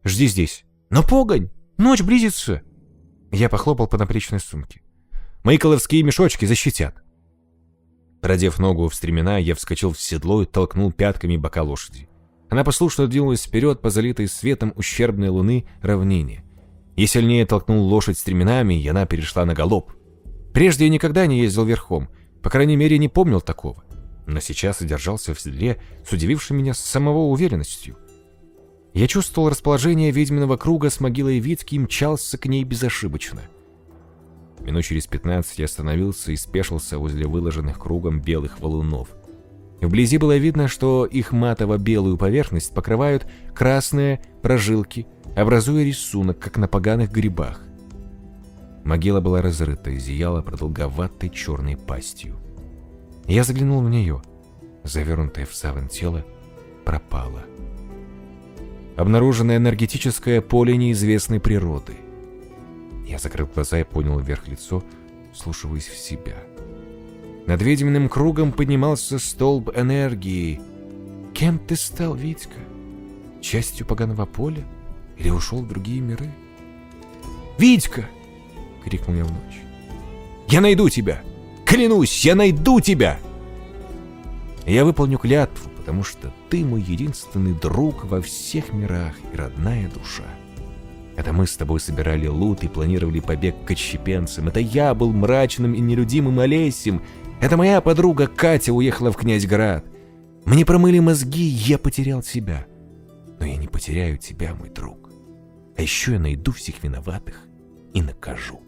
Жди здесь». «Но погонь! Ночь близится!» Я похлопал по напречной сумке. «Мои колорские мешочки защитят». Продев ногу в стремена, я вскочил в седло и толкнул пятками бока лошади. Она послушно двинулась вперед по залитой светом ущербной луны равнине. Я сильнее толкнул лошадь стременами, и она перешла на галоп. Прежде я никогда не ездил верхом, по крайней мере, не помнил такого. Но сейчас держался в седле с удивившей меня самого уверенностью. Я чувствовал расположение ведьминого круга с могилой Витки и мчался к ней безошибочно. Минут через пятнадцать я остановился и спешился возле выложенных кругом белых валунов. Вблизи было видно, что их матово-белую поверхность покрывают красные прожилки – образуя рисунок, как на поганых грибах. Могила была разрыта и зияла продолговатой черной пастью. Я заглянул в нее. Завернутое в саван тело пропало. Обнаружено энергетическое поле неизвестной природы. Я закрыл глаза и поднял вверх лицо, слушаясь в себя. Над ведьминым кругом поднимался столб энергии. Кем ты стал, Витька? Частью поганого поля? Или ушел в другие миры? «Витька!» — крикнул я в ночь. «Я найду тебя! Клянусь, я найду тебя!» Я выполню клятву, потому что ты мой единственный друг во всех мирах и родная душа. Это мы с тобой собирали лут и планировали побег к отщепенцам. Это я был мрачным и нелюдимым Олесем. Это моя подруга Катя уехала в Князьград. Мне промыли мозги, я потерял себя. Но я не потеряю тебя, мой друг. А еще я найду всех виноватых и накажу.